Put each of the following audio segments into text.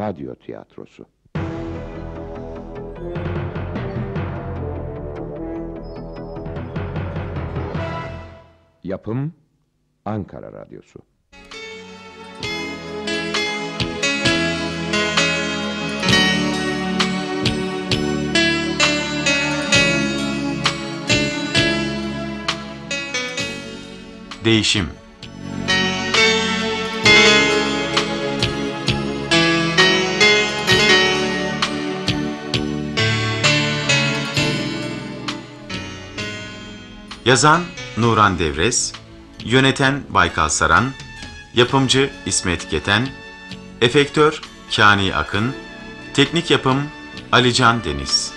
radyo tiyatrosu. Yapım Ankara Radyosu. Değişim Yazan Nuran Devres Yöneten Baykal Saran Yapımcı İsmet Geten Efektör Kani Akın Teknik Yapım Alican Deniz.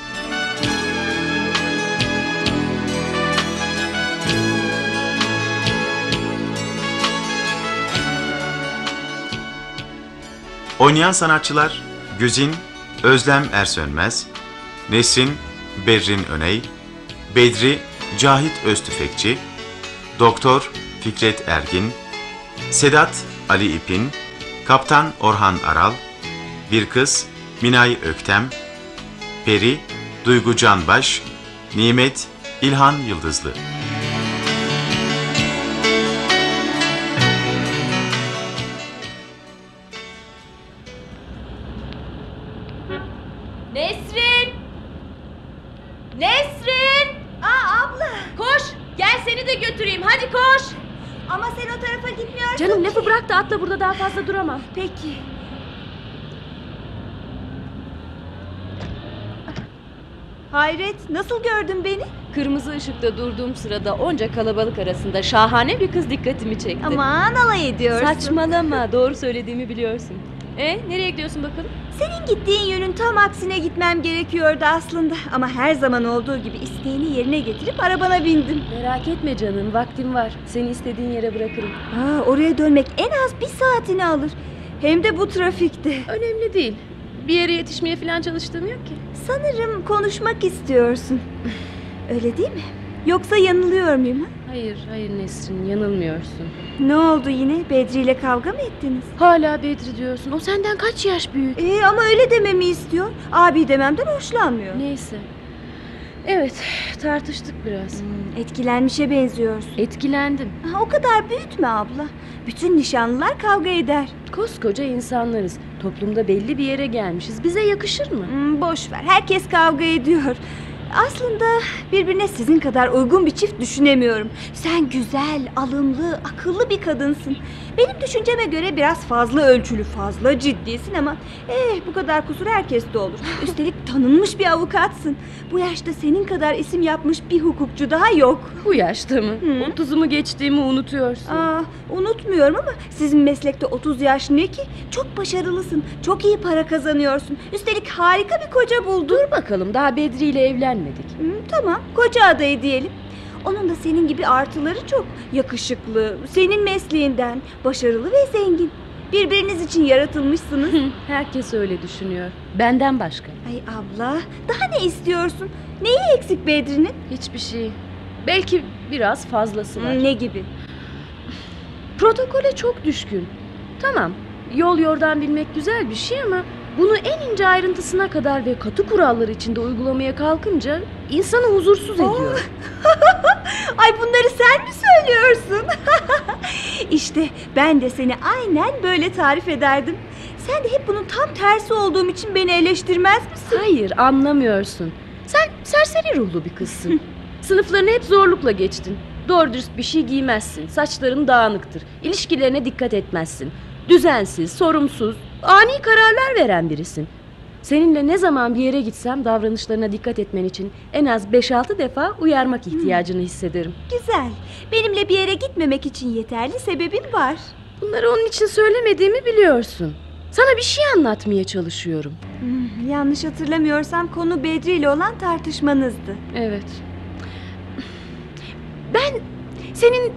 Oynayan sanatçılar Güzin Özlem Ersönmez, Nesrin Berrin Öney, Bedri Cahit Öztüfekçi, Doktor Fikret Ergin, Sedat Ali İpin, Kaptan Orhan Aral, Bir Kız Minay Öktem, Peri Duygu Canbaş, Nimet İlhan Yıldızlı. Nesrin! Nesrin! Aa abla. Koş! Gel seni de götüreyim hadi koş! Ama sen o tarafa gitmiyorsun Canım ki. lafı bırak da atla burada daha fazla duramam. Peki. Hayret nasıl gördün beni? Kırmızı ışıkta durduğum sırada onca kalabalık arasında şahane bir kız dikkatimi çekti. Aman alay ediyorsun. Saçmalama doğru söylediğimi biliyorsun. E nereye gidiyorsun bakalım? Senin gittiğin yönün tam aksine gitmem gerekiyordu aslında. Ama her zaman olduğu gibi isteğini yerine getirip arabana bindim. Merak etme canım vaktim var. Seni istediğin yere bırakırım. Aa, oraya dönmek en az bir saatini alır. Hem de bu trafikte. Önemli değil. Bir yere yetişmeye falan çalıştığım yok ki. Sanırım konuşmak istiyorsun. Öyle değil mi? Yoksa yanılıyor muyum? Ha? Hayır hayır Nesrin yanılmıyorsun. Ne oldu yine? Bedri ile kavga mı ettiniz? Hala Bedri diyorsun. O senden kaç yaş büyük? Ee, ama öyle dememi istiyor. Abi dememden hoşlanmıyor. Neyse. Evet tartıştık biraz. Hmm, etkilenmişe benziyorsun. Etkilendim. Ha, o kadar büyütme abla. Bütün nişanlılar kavga eder. Koskoca insanlarız. Toplumda belli bir yere gelmişiz. Bize yakışır mı? Hmm, boş ver. Herkes kavga ediyor. Aslında birbirine sizin kadar uygun bir çift düşünemiyorum. Sen güzel, alımlı, akıllı bir kadınsın. Benim düşünceme göre biraz fazla ölçülü, fazla ciddisin ama eh bu kadar kusur herkeste olur. Üstelik tanınmış bir avukatsın. Bu yaşta senin kadar isim yapmış bir hukukçu daha yok. Bu yaşta mı? Hı. Otuzumu geçtiğimi unutuyorsun. Aa, unutmuyorum ama sizin meslekte 30 yaş ne ki? Çok başarılısın, çok iyi para kazanıyorsun. Üstelik harika bir koca buldun. Dur bakalım daha Bedri ile evlenmedik. Hı, tamam, koca adayı diyelim. Onun da senin gibi artıları çok. Yakışıklı, senin mesleğinden, başarılı ve zengin. Birbiriniz için yaratılmışsınız. Herkes öyle düşünüyor. Benden başka. Ay abla, daha ne istiyorsun? Neyi eksik Bedri'nin? Hiçbir şey. Belki biraz fazlası var. Ne gibi? Protokole çok düşkün. Tamam. Yol yordan bilmek güzel bir şey ama bunu en ince ayrıntısına kadar ve katı kurallar içinde uygulamaya kalkınca insanı huzursuz ediyor. Ay bunları sen mi söylüyorsun? işte ben de seni aynen böyle tarif ederdim. Sen de hep bunun tam tersi olduğum için beni eleştirmez misin? Hayır anlamıyorsun. Sen serseri ruhlu bir kızsın. Sınıflarını hep zorlukla geçtin. Doğru dürüst bir şey giymezsin. Saçların dağınıktır. İlişkilerine dikkat etmezsin. Düzensiz, sorumsuz, ani kararlar veren birisin. Seninle ne zaman bir yere gitsem davranışlarına dikkat etmen için en az 5-6 defa uyarmak ihtiyacını hissederim. Güzel. Benimle bir yere gitmemek için yeterli sebebin var. Bunları onun için söylemediğimi biliyorsun. Sana bir şey anlatmaya çalışıyorum. Hmm, yanlış hatırlamıyorsam konu Bedri ile olan tartışmanızdı. Evet. Ben senin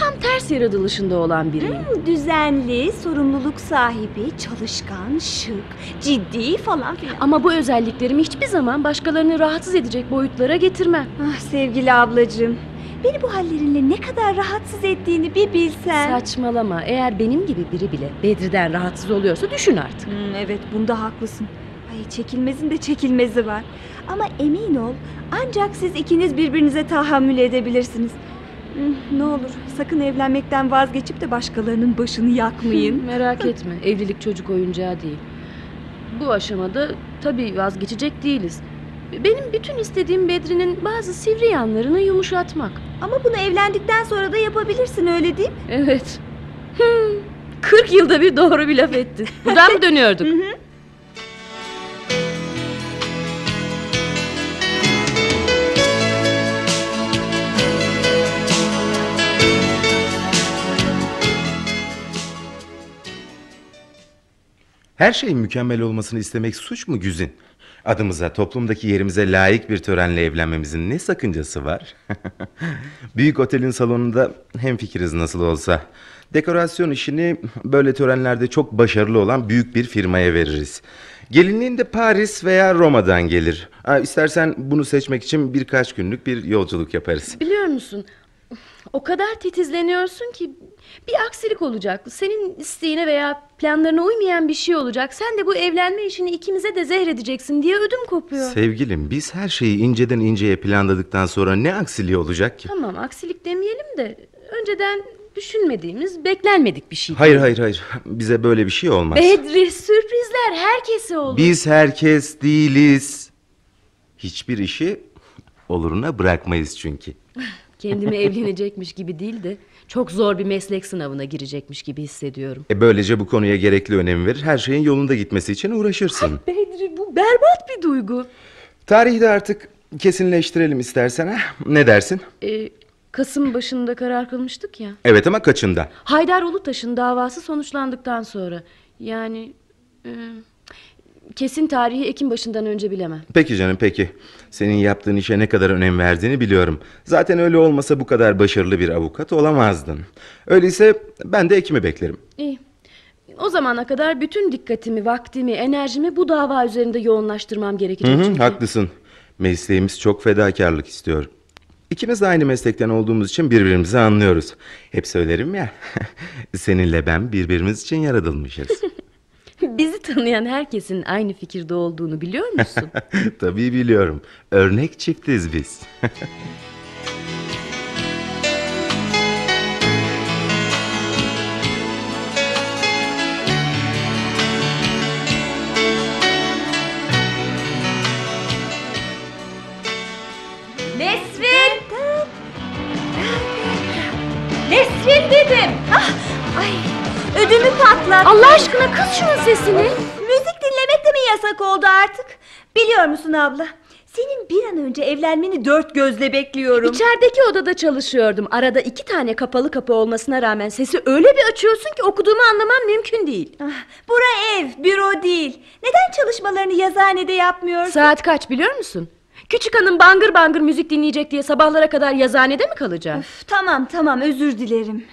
tam ters yaratılışında olan biriyim. Hmm, Düzenli, sorumluluk sahibi, çalışkan, şık, ciddi falan filan. Ama bu özelliklerimi hiçbir zaman başkalarını rahatsız edecek boyutlara getirmem. Ah sevgili ablacığım. Beni bu hallerinle ne kadar rahatsız ettiğini bir bilsen. Saçmalama. Eğer benim gibi biri bile Bedri'den rahatsız oluyorsa düşün artık. Hmm, evet bunda haklısın. Ay çekilmezin de çekilmezi var. Ama emin ol ancak siz ikiniz birbirinize tahammül edebilirsiniz. Ne olur sakın evlenmekten vazgeçip de başkalarının başını yakmayın. Merak etme. Evlilik çocuk oyuncağı değil. Bu aşamada tabii vazgeçecek değiliz. Benim bütün istediğim Bedri'nin bazı sivri yanlarını yumuşatmak. Ama bunu evlendikten sonra da yapabilirsin öyle değil mi? Evet. Hmm, 40 yılda bir doğru bir laf etti. Buradan mı dönüyorduk? Her şeyin mükemmel olmasını istemek suç mu Güzin? Adımıza, toplumdaki yerimize layık bir törenle evlenmemizin ne sakıncası var? Büyük otelin salonunda hem fikiriz nasıl olsa. Dekorasyon işini böyle törenlerde çok başarılı olan büyük bir firmaya veririz. Gelinliğin de Paris veya Roma'dan gelir. Ha, istersen bunu seçmek için birkaç günlük bir yolculuk yaparız. Biliyor musun? O kadar titizleniyorsun ki bir aksilik olacak. Senin isteğine veya planlarına uymayan bir şey olacak. Sen de bu evlenme işini ikimize de zehredeceksin diye ödüm kopuyor. Sevgilim biz her şeyi inceden inceye planladıktan sonra ne aksiliği olacak ki? Tamam aksilik demeyelim de önceden düşünmediğimiz, beklenmedik bir şey. Hayır hayır hayır bize böyle bir şey olmaz. Bedri sürprizler herkese olur. Biz herkes değiliz. Hiçbir işi oluruna bırakmayız çünkü. Kendimi evlenecekmiş gibi değil de çok zor bir meslek sınavına girecekmiş gibi hissediyorum. E böylece bu konuya gerekli önem verir. Her şeyin yolunda gitmesi için uğraşırsın. Bedri bu berbat bir duygu. Tarihi de artık kesinleştirelim istersen. ha? Ne dersin? Ee, Kasım başında karar kılmıştık ya. Evet ama kaçında? Haydar Ulutaş'ın davası sonuçlandıktan sonra. Yani e, kesin tarihi Ekim başından önce bilemem. Peki canım peki. Senin yaptığın işe ne kadar önem verdiğini biliyorum. Zaten öyle olmasa bu kadar başarılı bir avukat olamazdın. Öyleyse ben de Ekim'i beklerim. İyi. O zamana kadar bütün dikkatimi, vaktimi, enerjimi bu dava üzerinde yoğunlaştırmam Hı gerekecek hı, çünkü. haklısın. Mesleğimiz çok fedakarlık istiyor. İkimiz de aynı meslekten olduğumuz için birbirimizi anlıyoruz. Hep söylerim ya. Seninle ben birbirimiz için yaratılmışız. Bizi tanıyan herkesin aynı fikirde olduğunu biliyor musun? Tabii biliyorum. Örnek çiftiz biz. Nesrin! Nesrin dedim. Ah, ay, ödümü patlattı. Allah aşkına kız şunun sesini. Müzik dinlemek de mi yasak oldu artık? Biliyor musun abla? Senin bir an önce evlenmeni dört gözle bekliyorum. İçerideki odada çalışıyordum. Arada iki tane kapalı kapı olmasına rağmen sesi öyle bir açıyorsun ki okuduğumu anlamam mümkün değil. Ah, bura ev, büro değil. Neden çalışmalarını yazıhanede yapmıyorsun? Saat kaç biliyor musun? Küçük hanım bangır bangır müzik dinleyecek diye sabahlara kadar yazıhanede mi kalacağım? Öf, tamam tamam özür dilerim.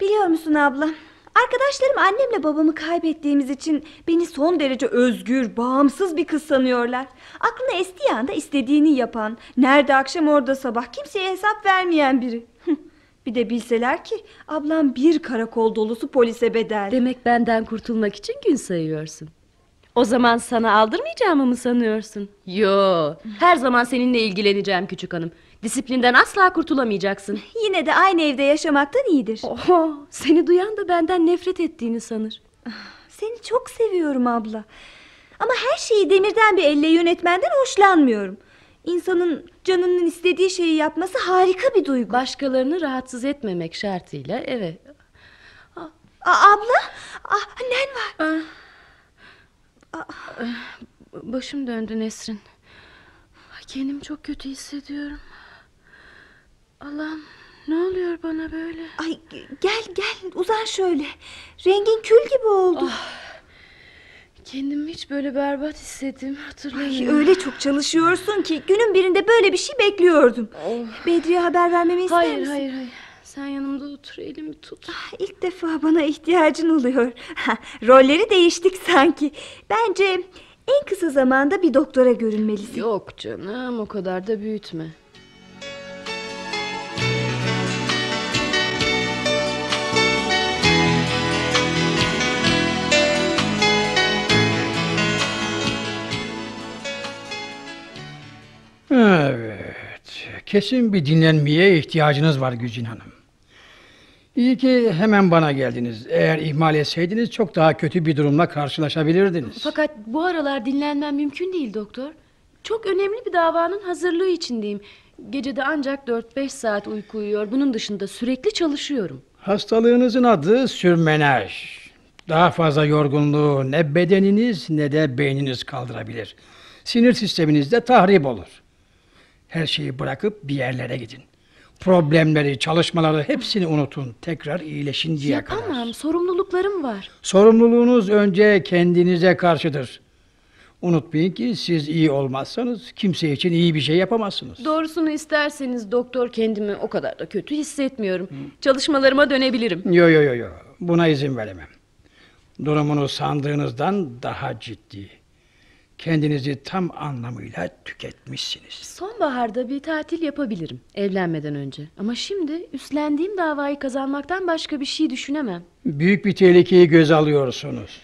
Biliyor musun abla? Arkadaşlarım annemle babamı kaybettiğimiz için beni son derece özgür, bağımsız bir kız sanıyorlar. Aklına estiği anda istediğini yapan, nerede akşam orada sabah kimseye hesap vermeyen biri. bir de bilseler ki ablam bir karakol dolusu polise bedel. Demek benden kurtulmak için gün sayıyorsun. O zaman sana aldırmayacağımı mı sanıyorsun? Yo, her zaman seninle ilgileneceğim küçük hanım. Disiplinden asla kurtulamayacaksın. Yine de aynı evde yaşamaktan iyidir. Oho, seni duyan da benden nefret ettiğini sanır. Seni çok seviyorum abla. Ama her şeyi demirden bir elle yönetmenden hoşlanmıyorum. İnsanın canının istediği şeyi yapması harika bir duygu. Başkalarını rahatsız etmemek şartıyla evet. A- abla, ah, annen var. Başım döndü Nesrin. Kendimi çok kötü hissediyorum. Allah'ım ne oluyor bana böyle? Ay gel gel uzan şöyle. Rengin kül gibi oldu. Kendimi hiç böyle berbat hissettim Ay, hatırlamıyorum. öyle çok çalışıyorsun ki günün birinde böyle bir şey bekliyordum. Bedriye haber vermemi ister Hayır misin? hayır hayır. Sen yanımda otur elimi tut. İlk defa bana ihtiyacın oluyor. Rolleri değiştik sanki. Bence en kısa zamanda bir doktora görünmelisin. Yok canım o kadar da büyütme. Kesin bir dinlenmeye ihtiyacınız var Güzin Hanım. İyi ki hemen bana geldiniz. Eğer ihmal etseydiniz çok daha kötü bir durumla karşılaşabilirdiniz. Fakat bu aralar dinlenmem mümkün değil doktor. Çok önemli bir davanın hazırlığı içindeyim. Gecede ancak 4-5 saat uyku uyuyor. Bunun dışında sürekli çalışıyorum. Hastalığınızın adı sürmenaj. Daha fazla yorgunluğu ne bedeniniz ne de beyniniz kaldırabilir. Sinir sisteminizde de tahrip olur. Her şeyi bırakıp bir yerlere gidin. Problemleri, çalışmaları hepsini unutun. Tekrar iyileşinceye kadar. Yapamam. Sorumluluklarım var. Sorumluluğunuz önce kendinize karşıdır. Unutmayın ki siz iyi olmazsanız kimse için iyi bir şey yapamazsınız. Doğrusunu isterseniz doktor kendimi o kadar da kötü hissetmiyorum. Çalışmalarıma dönebilirim. Yo yo yo yo. Buna izin veremem. Durumunuz sandığınızdan daha ciddi. Kendinizi tam anlamıyla tüketmişsiniz. Sonbaharda bir tatil yapabilirim evlenmeden önce. Ama şimdi üstlendiğim davayı kazanmaktan başka bir şey düşünemem. Büyük bir tehlikeyi göze alıyorsunuz.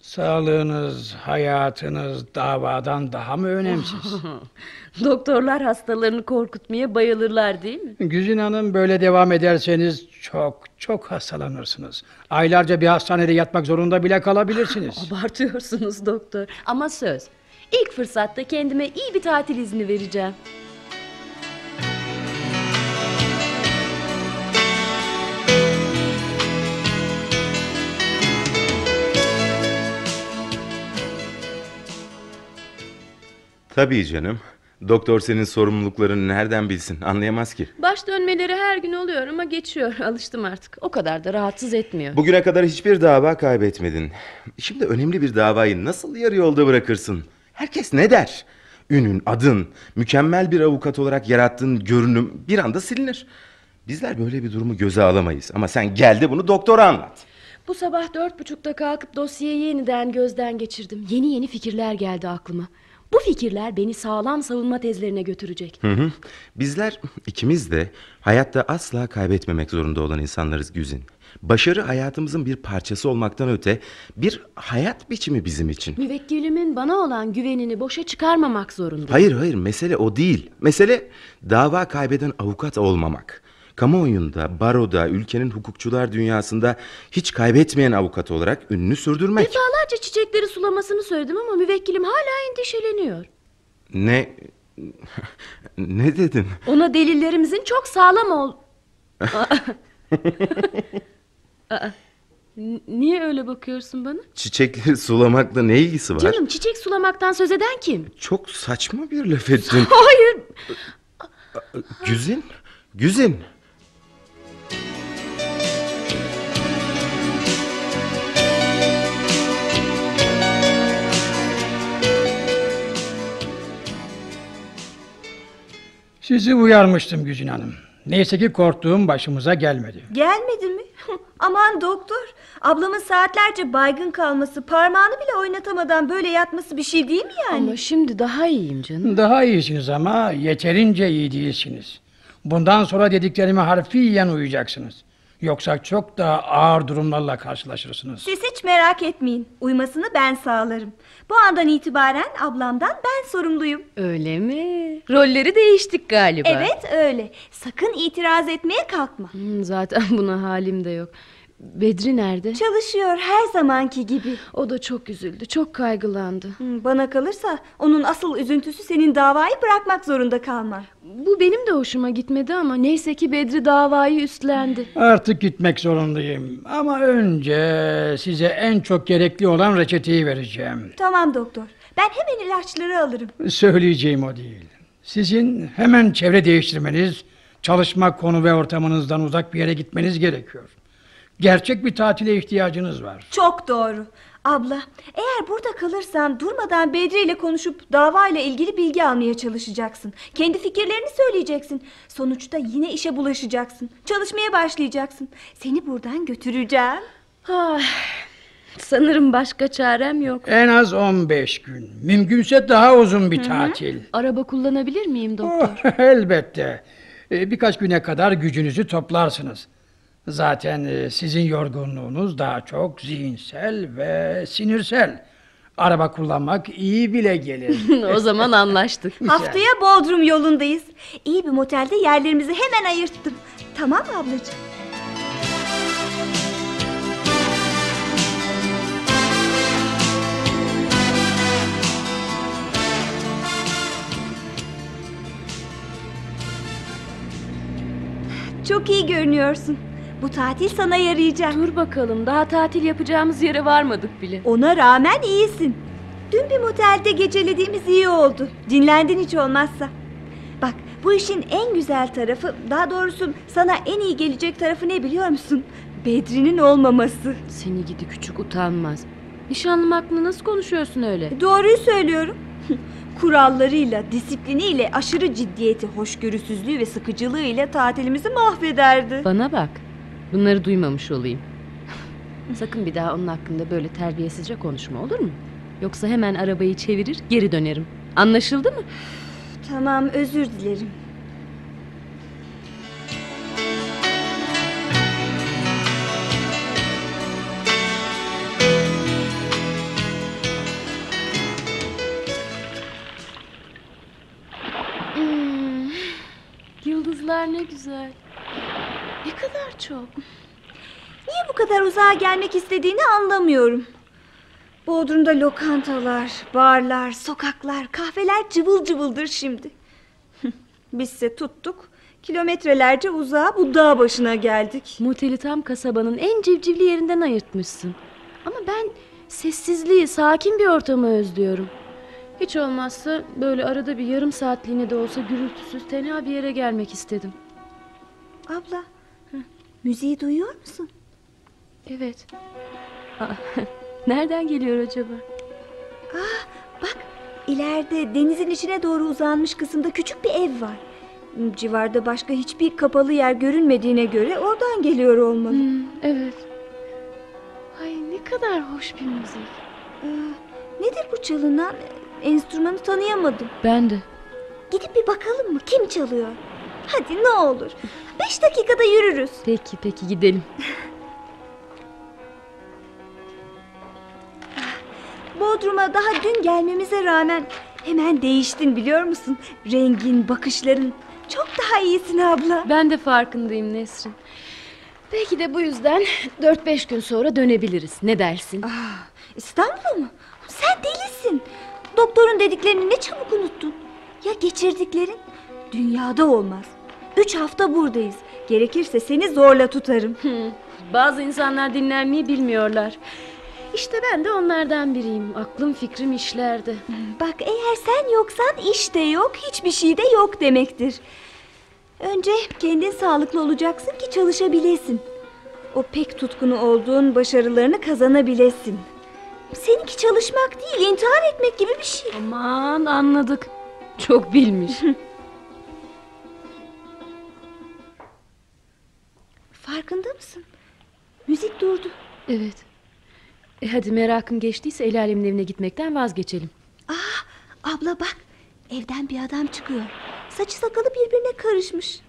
Sağlığınız, hayatınız davadan daha mı önemsiz? Doktorlar hastalarını korkutmaya bayılırlar değil mi? Güzin Hanım böyle devam ederseniz çok çok hastalanırsınız. Aylarca bir hastanede yatmak zorunda bile kalabilirsiniz. Abartıyorsunuz doktor. Ama söz. İlk fırsatta kendime iyi bir tatil izni vereceğim. Tabii canım. Doktor senin sorumluluklarını nereden bilsin? Anlayamaz ki. Baş dönmeleri her gün oluyor ama geçiyor. Alıştım artık. O kadar da rahatsız etmiyor. Bugüne kadar hiçbir dava kaybetmedin. Şimdi önemli bir davayı nasıl yarı yolda bırakırsın? Herkes ne der? Ünün, adın, mükemmel bir avukat olarak yarattığın görünüm bir anda silinir. Bizler böyle bir durumu göze alamayız. Ama sen gel de bunu doktora anlat. Bu sabah dört buçukta kalkıp dosyayı yeniden gözden geçirdim. Yeni yeni fikirler geldi aklıma. Bu fikirler beni sağlam savunma tezlerine götürecek. Hı hı. Bizler ikimiz de hayatta asla kaybetmemek zorunda olan insanlarız Güzin. Başarı hayatımızın bir parçası olmaktan öte bir hayat biçimi bizim için. Müvekkilimin bana olan güvenini boşa çıkarmamak zorunda. Hayır hayır mesele o değil. Mesele dava kaybeden avukat olmamak. Kamuoyunda, baroda, ülkenin hukukçular dünyasında hiç kaybetmeyen avukat olarak ününü sürdürmek. Defalarca çiçekleri sulamasını söyledim ama müvekkilim hala endişeleniyor. Ne ne dedin? Ona delillerimizin çok sağlam ol... Aa. Niye öyle bakıyorsun bana? Çiçekleri sulamakla ne ilgisi var? Canım çiçek sulamaktan söz eden kim? Çok saçma bir laf ettin. Hayır. Güzin, Güzin. Sizi uyarmıştım Güzin Hanım. Neyse ki korktuğum başımıza gelmedi. Gelmedi mi? Aman doktor. Ablamın saatlerce baygın kalması, parmağını bile oynatamadan böyle yatması bir şey değil mi yani? Ama şimdi daha iyiyim canım. Daha iyisiniz ama yeterince iyi değilsiniz. Bundan sonra dediklerime harfiyen uyacaksınız. Yoksa çok daha ağır durumlarla karşılaşırsınız. Siz hiç merak etmeyin. Uymasını ben sağlarım. Bu andan itibaren ablamdan ben sorumluyum. Öyle mi? Rolleri değiştik galiba. Evet öyle. Sakın itiraz etmeye kalkma. Hmm, Zaten buna halim de yok. Bedri nerede? Çalışıyor her zamanki gibi. O da çok üzüldü, çok kaygılandı. Bana kalırsa onun asıl üzüntüsü senin davayı bırakmak zorunda kalman. Bu benim de hoşuma gitmedi ama neyse ki Bedri davayı üstlendi. Artık gitmek zorundayım. Ama önce size en çok gerekli olan reçeteyi vereceğim. Tamam doktor. Ben hemen ilaçları alırım. Söyleyeceğim o değil. Sizin hemen çevre değiştirmeniz, çalışma konu ve ortamınızdan uzak bir yere gitmeniz gerekiyor. Gerçek bir tatile ihtiyacınız var. Çok doğru. Abla, eğer burada kalırsan durmadan Bedri ile konuşup davayla ilgili bilgi almaya çalışacaksın. Kendi fikirlerini söyleyeceksin. Sonuçta yine işe bulaşacaksın. Çalışmaya başlayacaksın. Seni buradan götüreceğim. Ah, sanırım başka çarem yok. En az 15 gün. Mümkünse daha uzun bir tatil. Araba kullanabilir miyim doktor? Oh, elbette. Ee, Birkaç güne kadar gücünüzü toplarsınız. Zaten e, sizin yorgunluğunuz daha çok zihinsel ve sinirsel. Araba kullanmak iyi bile gelir. o zaman anlaştık. Haftaya Bodrum yolundayız. İyi bir motelde yerlerimizi hemen ayırttım. Tamam mı ablacığım? Çok iyi görünüyorsun. Bu tatil sana yarayacak. Dur bakalım daha tatil yapacağımız yere varmadık bile. Ona rağmen iyisin. Dün bir motelde gecelediğimiz iyi oldu. Dinlendin hiç olmazsa. Bak bu işin en güzel tarafı, daha doğrusu sana en iyi gelecek tarafı ne biliyor musun? Bedri'nin olmaması. Seni gidi küçük utanmaz. Nişanlım hakkında nasıl konuşuyorsun öyle? Doğruyu söylüyorum. Kurallarıyla, disipliniyle, aşırı ciddiyeti, hoşgörüsüzlüğü ve sıkıcılığıyla tatilimizi mahvederdi. Bana bak. Bunları duymamış olayım. Sakın bir daha onun hakkında böyle terbiyesizce konuşma olur mu? Yoksa hemen arabayı çevirir geri dönerim. Anlaşıldı mı? Tamam, özür dilerim. Hmm, Yıldızlar ne güzel. Ne kadar çok. Niye bu kadar uzağa gelmek istediğini anlamıyorum. Bodrum'da lokantalar, barlar, sokaklar, kahveler cıvıl cıvıldır şimdi. Bizse tuttuk. Kilometrelerce uzağa bu dağ başına geldik. Moteli tam kasabanın en civcivli yerinden ayırtmışsın. Ama ben sessizliği, sakin bir ortamı özlüyorum. Hiç olmazsa böyle arada bir yarım saatliğine de olsa gürültüsüz tenha bir yere gelmek istedim. Abla, müziği duyuyor musun? Evet. Aa, Nereden geliyor acaba? Bak, ileride denizin içine doğru uzanmış kısımda küçük bir ev var. Civarda başka hiçbir kapalı yer görünmediğine göre oradan geliyor olmalı. Hmm, evet. Ay ne kadar hoş bir müzik. Ee, nedir bu çalınan? Enstrümanı tanıyamadım. Ben de. Gidip bir bakalım mı? Kim çalıyor? Hadi ne olur. Beş dakikada yürürüz. Peki peki gidelim. Bodrum'a daha dün gelmemize rağmen hemen değiştin biliyor musun? Rengin, bakışların. Çok daha iyisin abla. Ben de farkındayım Nesrin. Belki de bu yüzden 4-5 gün sonra dönebiliriz. Ne dersin? Ah, İstanbul'a mı? Sen delisin. Doktorun dediklerini ne çabuk unuttun. Ya geçirdiklerin? Dünyada olmaz. Üç hafta buradayız. Gerekirse seni zorla tutarım. Bazı insanlar dinlenmeyi bilmiyorlar. İşte ben de onlardan biriyim. Aklım fikrim işlerde. Bak eğer sen yoksan iş de yok, hiçbir şey de yok demektir. Önce kendin sağlıklı olacaksın ki çalışabilesin. O pek tutkunu olduğun başarılarını kazanabilesin. Seninki çalışmak değil, intihar etmek gibi bir şey. Aman anladık. Çok bilmiş. Farkında mısın? Müzik durdu. evet. E hadi merakın geçtiyse el alemin evine gitmekten vazgeçelim. Ah, abla bak, evden bir adam çıkıyor. Saçı sakalı birbirine karışmış.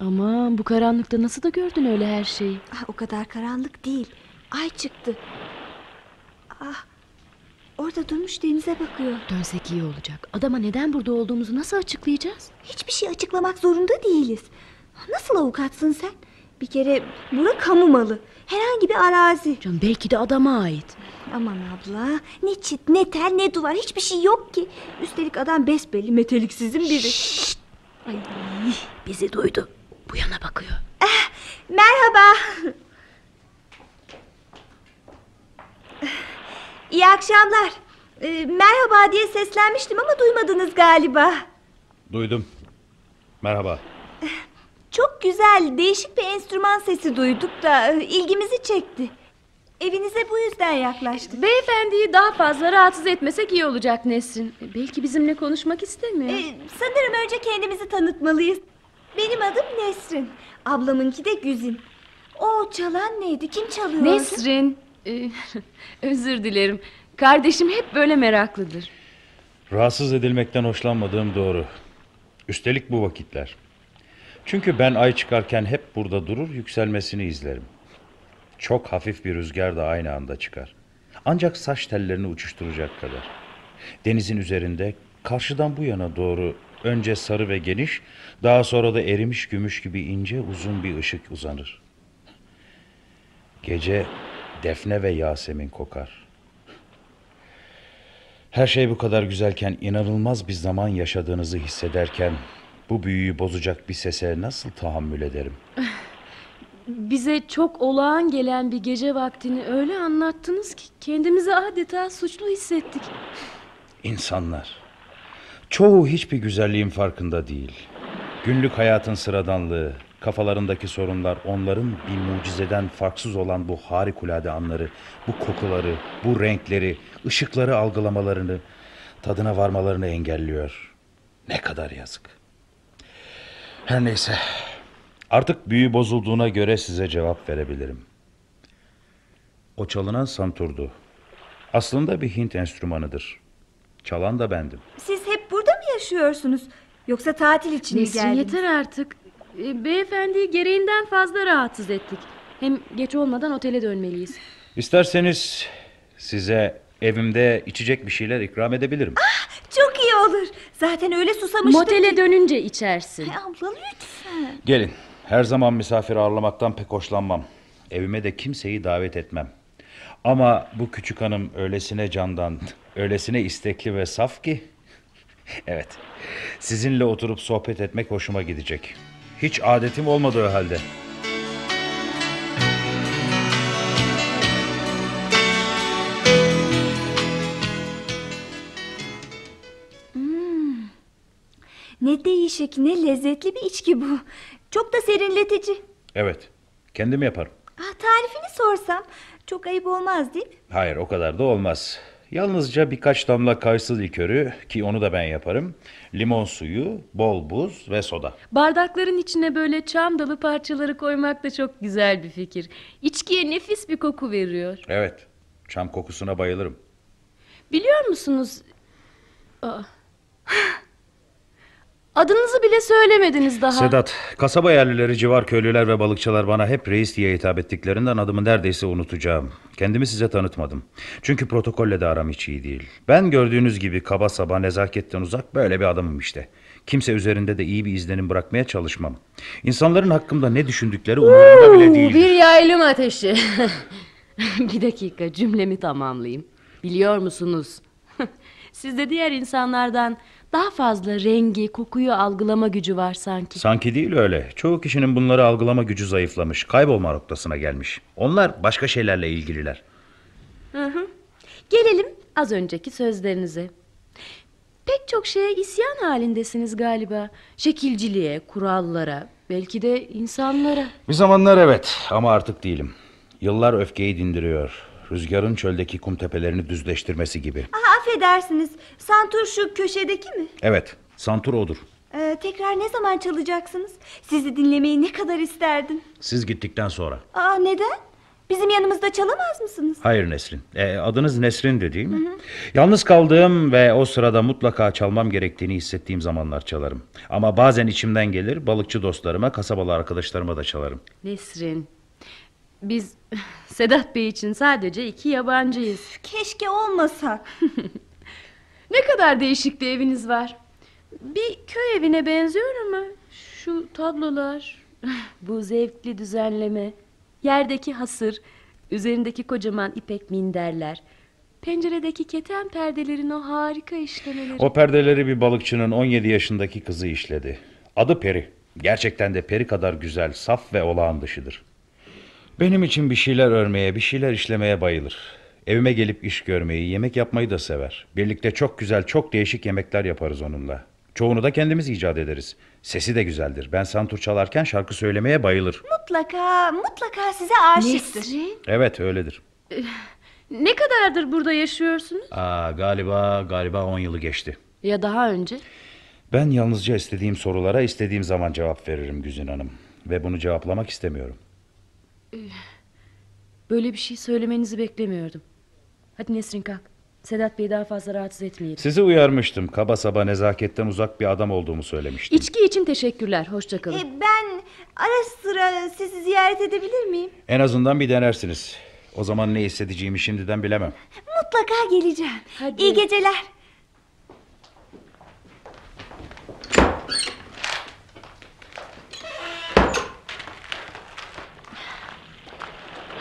Aman bu karanlıkta nasıl da gördün öyle her şeyi. Ah, o kadar karanlık değil. Ay çıktı. Ah, orada durmuş denize bakıyor. Dönsek iyi olacak. Adama neden burada olduğumuzu nasıl açıklayacağız? Hiçbir şey açıklamak zorunda değiliz. Nasıl avukatsın sen? Bir kere bura kamu malı. Herhangi bir arazi. Canım belki de adama ait. Aman abla ne çit ne tel ne duvar hiçbir şey yok ki. Üstelik adam besbelli meteliksizin biri. Ay, bizi duydu. Bu yana bakıyor. Merhaba. İyi akşamlar. Ee, merhaba diye seslenmiştim ama duymadınız galiba. Duydum. Merhaba. Çok güzel, değişik bir enstrüman sesi duyduk da e, ilgimizi çekti. Evinize bu yüzden yaklaştık. Beyefendiyi daha fazla rahatsız etmesek iyi olacak Nesrin. Belki bizimle konuşmak istemiyor. Ee, sanırım önce kendimizi tanıtmalıyız. Benim adım Nesrin. Ablamınki de Güzin. O çalan neydi? Kim çalıyordu? Nesrin. e, özür dilerim. Kardeşim hep böyle meraklıdır. Rahatsız edilmekten hoşlanmadığım doğru. Üstelik bu vakitler. Çünkü ben ay çıkarken hep burada durur yükselmesini izlerim. Çok hafif bir rüzgar da aynı anda çıkar. Ancak saç tellerini uçuşturacak kadar. Denizin üzerinde karşıdan bu yana doğru önce sarı ve geniş, daha sonra da erimiş gümüş gibi ince uzun bir ışık uzanır. Gece defne ve yasemin kokar. Her şey bu kadar güzelken inanılmaz bir zaman yaşadığınızı hissederken bu büyüyü bozacak bir sese nasıl tahammül ederim? Bize çok olağan gelen bir gece vaktini öyle anlattınız ki kendimizi adeta suçlu hissettik. İnsanlar. Çoğu hiçbir güzelliğin farkında değil. Günlük hayatın sıradanlığı, kafalarındaki sorunlar onların bir mucizeden farksız olan bu harikulade anları, bu kokuları, bu renkleri, ışıkları algılamalarını, tadına varmalarını engelliyor. Ne kadar yazık. Her neyse. Artık büyü bozulduğuna göre size cevap verebilirim. O çalınan santurdu. Aslında bir Hint enstrümanıdır. Çalan da bendim. Siz hep burada mı yaşıyorsunuz? Yoksa tatil için mi Nesrin geldiniz? yeter artık. E, Beyefendiyi gereğinden fazla rahatsız ettik. Hem geç olmadan otele dönmeliyiz. İsterseniz size evimde içecek bir şeyler ikram edebilirim. Çok iyi olur. Zaten öyle susamıştım Motele ki. dönünce içersin. Ay abla lütfen. Gelin. Her zaman misafir ağırlamaktan pek hoşlanmam. Evime de kimseyi davet etmem. Ama bu küçük hanım öylesine candan, öylesine istekli ve saf ki... Evet, sizinle oturup sohbet etmek hoşuma gidecek. Hiç adetim olmadığı halde. Değişik ne lezzetli bir içki bu. Çok da serinletici. Evet, kendim yaparım. Ah, tarifini sorsam çok ayıp olmaz değil mi? Hayır, o kadar da olmaz. Yalnızca birkaç damla kayısı likörü ki onu da ben yaparım. Limon suyu, bol buz ve soda. Bardakların içine böyle çam dalı parçaları koymak da çok güzel bir fikir. İçkiye nefis bir koku veriyor. Evet, çam kokusuna bayılırım. Biliyor musunuz? Aa. Adınızı bile söylemediniz daha. Sedat, kasaba yerlileri, civar köylüler ve balıkçılar bana hep reis diye hitap ettiklerinden adımı neredeyse unutacağım. Kendimi size tanıtmadım. Çünkü protokolle de aram hiç iyi değil. Ben gördüğünüz gibi kaba saba, nezaketten uzak böyle bir adamım işte. Kimse üzerinde de iyi bir izlenim bırakmaya çalışmam. İnsanların hakkımda ne düşündükleri umurumda bile değil. Bir yaylım ateşi. bir dakika cümlemi tamamlayayım. Biliyor musunuz? Sizde diğer insanlardan daha fazla rengi, kokuyu algılama gücü var sanki. Sanki değil öyle. Çoğu kişinin bunları algılama gücü zayıflamış. Kaybolma noktasına gelmiş. Onlar başka şeylerle ilgililer. Hı hı. Gelelim az önceki sözlerinize. Pek çok şeye isyan halindesiniz galiba. Şekilciliğe, kurallara, belki de insanlara. Bir zamanlar evet ama artık değilim. Yıllar öfkeyi dindiriyor. Rüzgarın çöldeki kum tepelerini düzleştirmesi gibi. Ah, affedersiniz. Santur şu köşedeki mi? Evet, santur odur. Ee, tekrar ne zaman çalacaksınız? Sizi dinlemeyi ne kadar isterdim. Siz gittikten sonra. Aa, neden? Bizim yanımızda çalamaz mısınız? Hayır Nesrin. E, adınız Nesrin'di değil mi? Yalnız kaldığım ve o sırada mutlaka çalmam gerektiğini hissettiğim zamanlar çalarım. Ama bazen içimden gelir balıkçı dostlarıma, kasabalı arkadaşlarıma da çalarım. Nesrin, biz Sedat Bey için sadece iki yabancıyız. Keşke olmasak. Ne kadar değişik bir eviniz var. Bir köy evine benziyor ama şu tablolar, bu zevkli düzenleme, yerdeki hasır, üzerindeki kocaman ipek minderler, penceredeki keten perdelerin o harika işlemeleri. O perdeleri bir balıkçının 17 yaşındaki kızı işledi. Adı Peri. Gerçekten de peri kadar güzel, saf ve olağan dışıdır. Benim için bir şeyler örmeye, bir şeyler işlemeye bayılır. Evime gelip iş görmeyi, yemek yapmayı da sever. Birlikte çok güzel, çok değişik yemekler yaparız onunla. Çoğunu da kendimiz icat ederiz. Sesi de güzeldir. Ben santur çalarken şarkı söylemeye bayılır. Mutlaka, mutlaka size aşıktır. Nesrin, Evet öyledir. ne kadardır burada yaşıyorsunuz? Aa, galiba galiba 10 yılı geçti. Ya daha önce? Ben yalnızca istediğim sorulara istediğim zaman cevap veririm Güzin Hanım. Ve bunu cevaplamak istemiyorum. Böyle bir şey söylemenizi beklemiyordum. Hadi Nesrin kalk. Sedat Bey'i daha fazla rahatsız etmeyelim. Sizi uyarmıştım. Kaba saba nezaketten uzak bir adam olduğumu söylemiştim. İçki için teşekkürler. Hoşça kalın. Ee, ben ara sıra sizi ziyaret edebilir miyim? En azından bir denersiniz. O zaman ne hissedeceğimi şimdiden bilemem. Mutlaka geleceğim. Hadi. İyi geceler.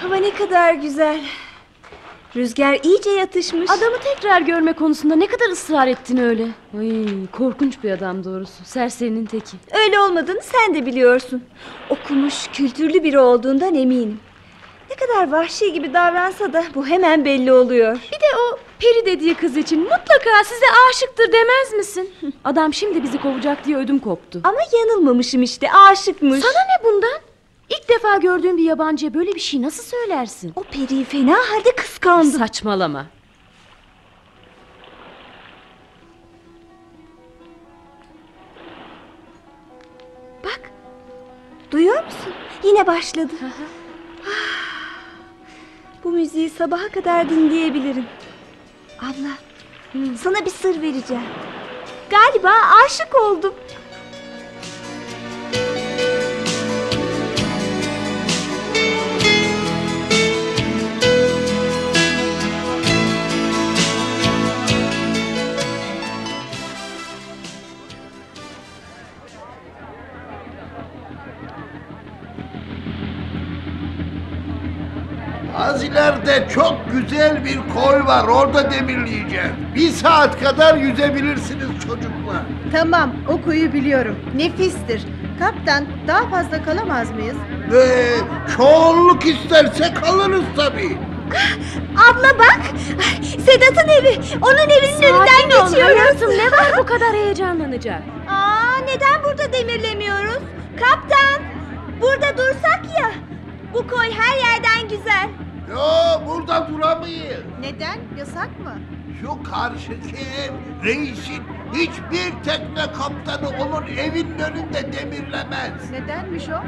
Hava ne kadar güzel. Rüzgar iyice yatışmış. Adamı tekrar görme konusunda ne kadar ısrar ettin öyle. Ay, korkunç bir adam doğrusu. Serserinin teki. Öyle olmadığını sen de biliyorsun. Okumuş, kültürlü biri olduğundan eminim. Ne kadar vahşi gibi davransa da bu hemen belli oluyor. Bir de o peri dediği kız için mutlaka size aşıktır demez misin? Adam şimdi bizi kovacak diye ödüm koptu. Ama yanılmamışım işte, aşıkmış. Sana ne bundan? İlk defa gördüğüm bir yabancıya böyle bir şey nasıl söylersin? O periyi fena halde kıskandım. Saçmalama. Bak, duyuyor musun? Yine başladı. Ah, Bu müziği sabaha kadar dinleyebilirim. Abla, sana bir sır vereceğim. Galiba aşık oldum. Az ileride çok güzel bir koy var. Orada demirleyeceğiz. Bir saat kadar yüzebilirsiniz çocuklar. Tamam, o kuyu biliyorum. Nefistir. Kaptan, daha fazla kalamaz mıyız? Ve çoğunluk isterse kalırız tabii. Abla bak, Sedat'ın evi. Onun evinin önünden Sakin ol geçiyoruz. hayatım ne var bu kadar heyecanlanacak? Aa, neden burada demirlemiyoruz? Kaptan, burada dursak ya. Bu koy her yerden güzel. Yo burada duramayız. Neden? Yasak mı? Şu karşıki ev reisin hiçbir tekne kaptanı onun evinin önünde demirlemez. Nedenmiş o?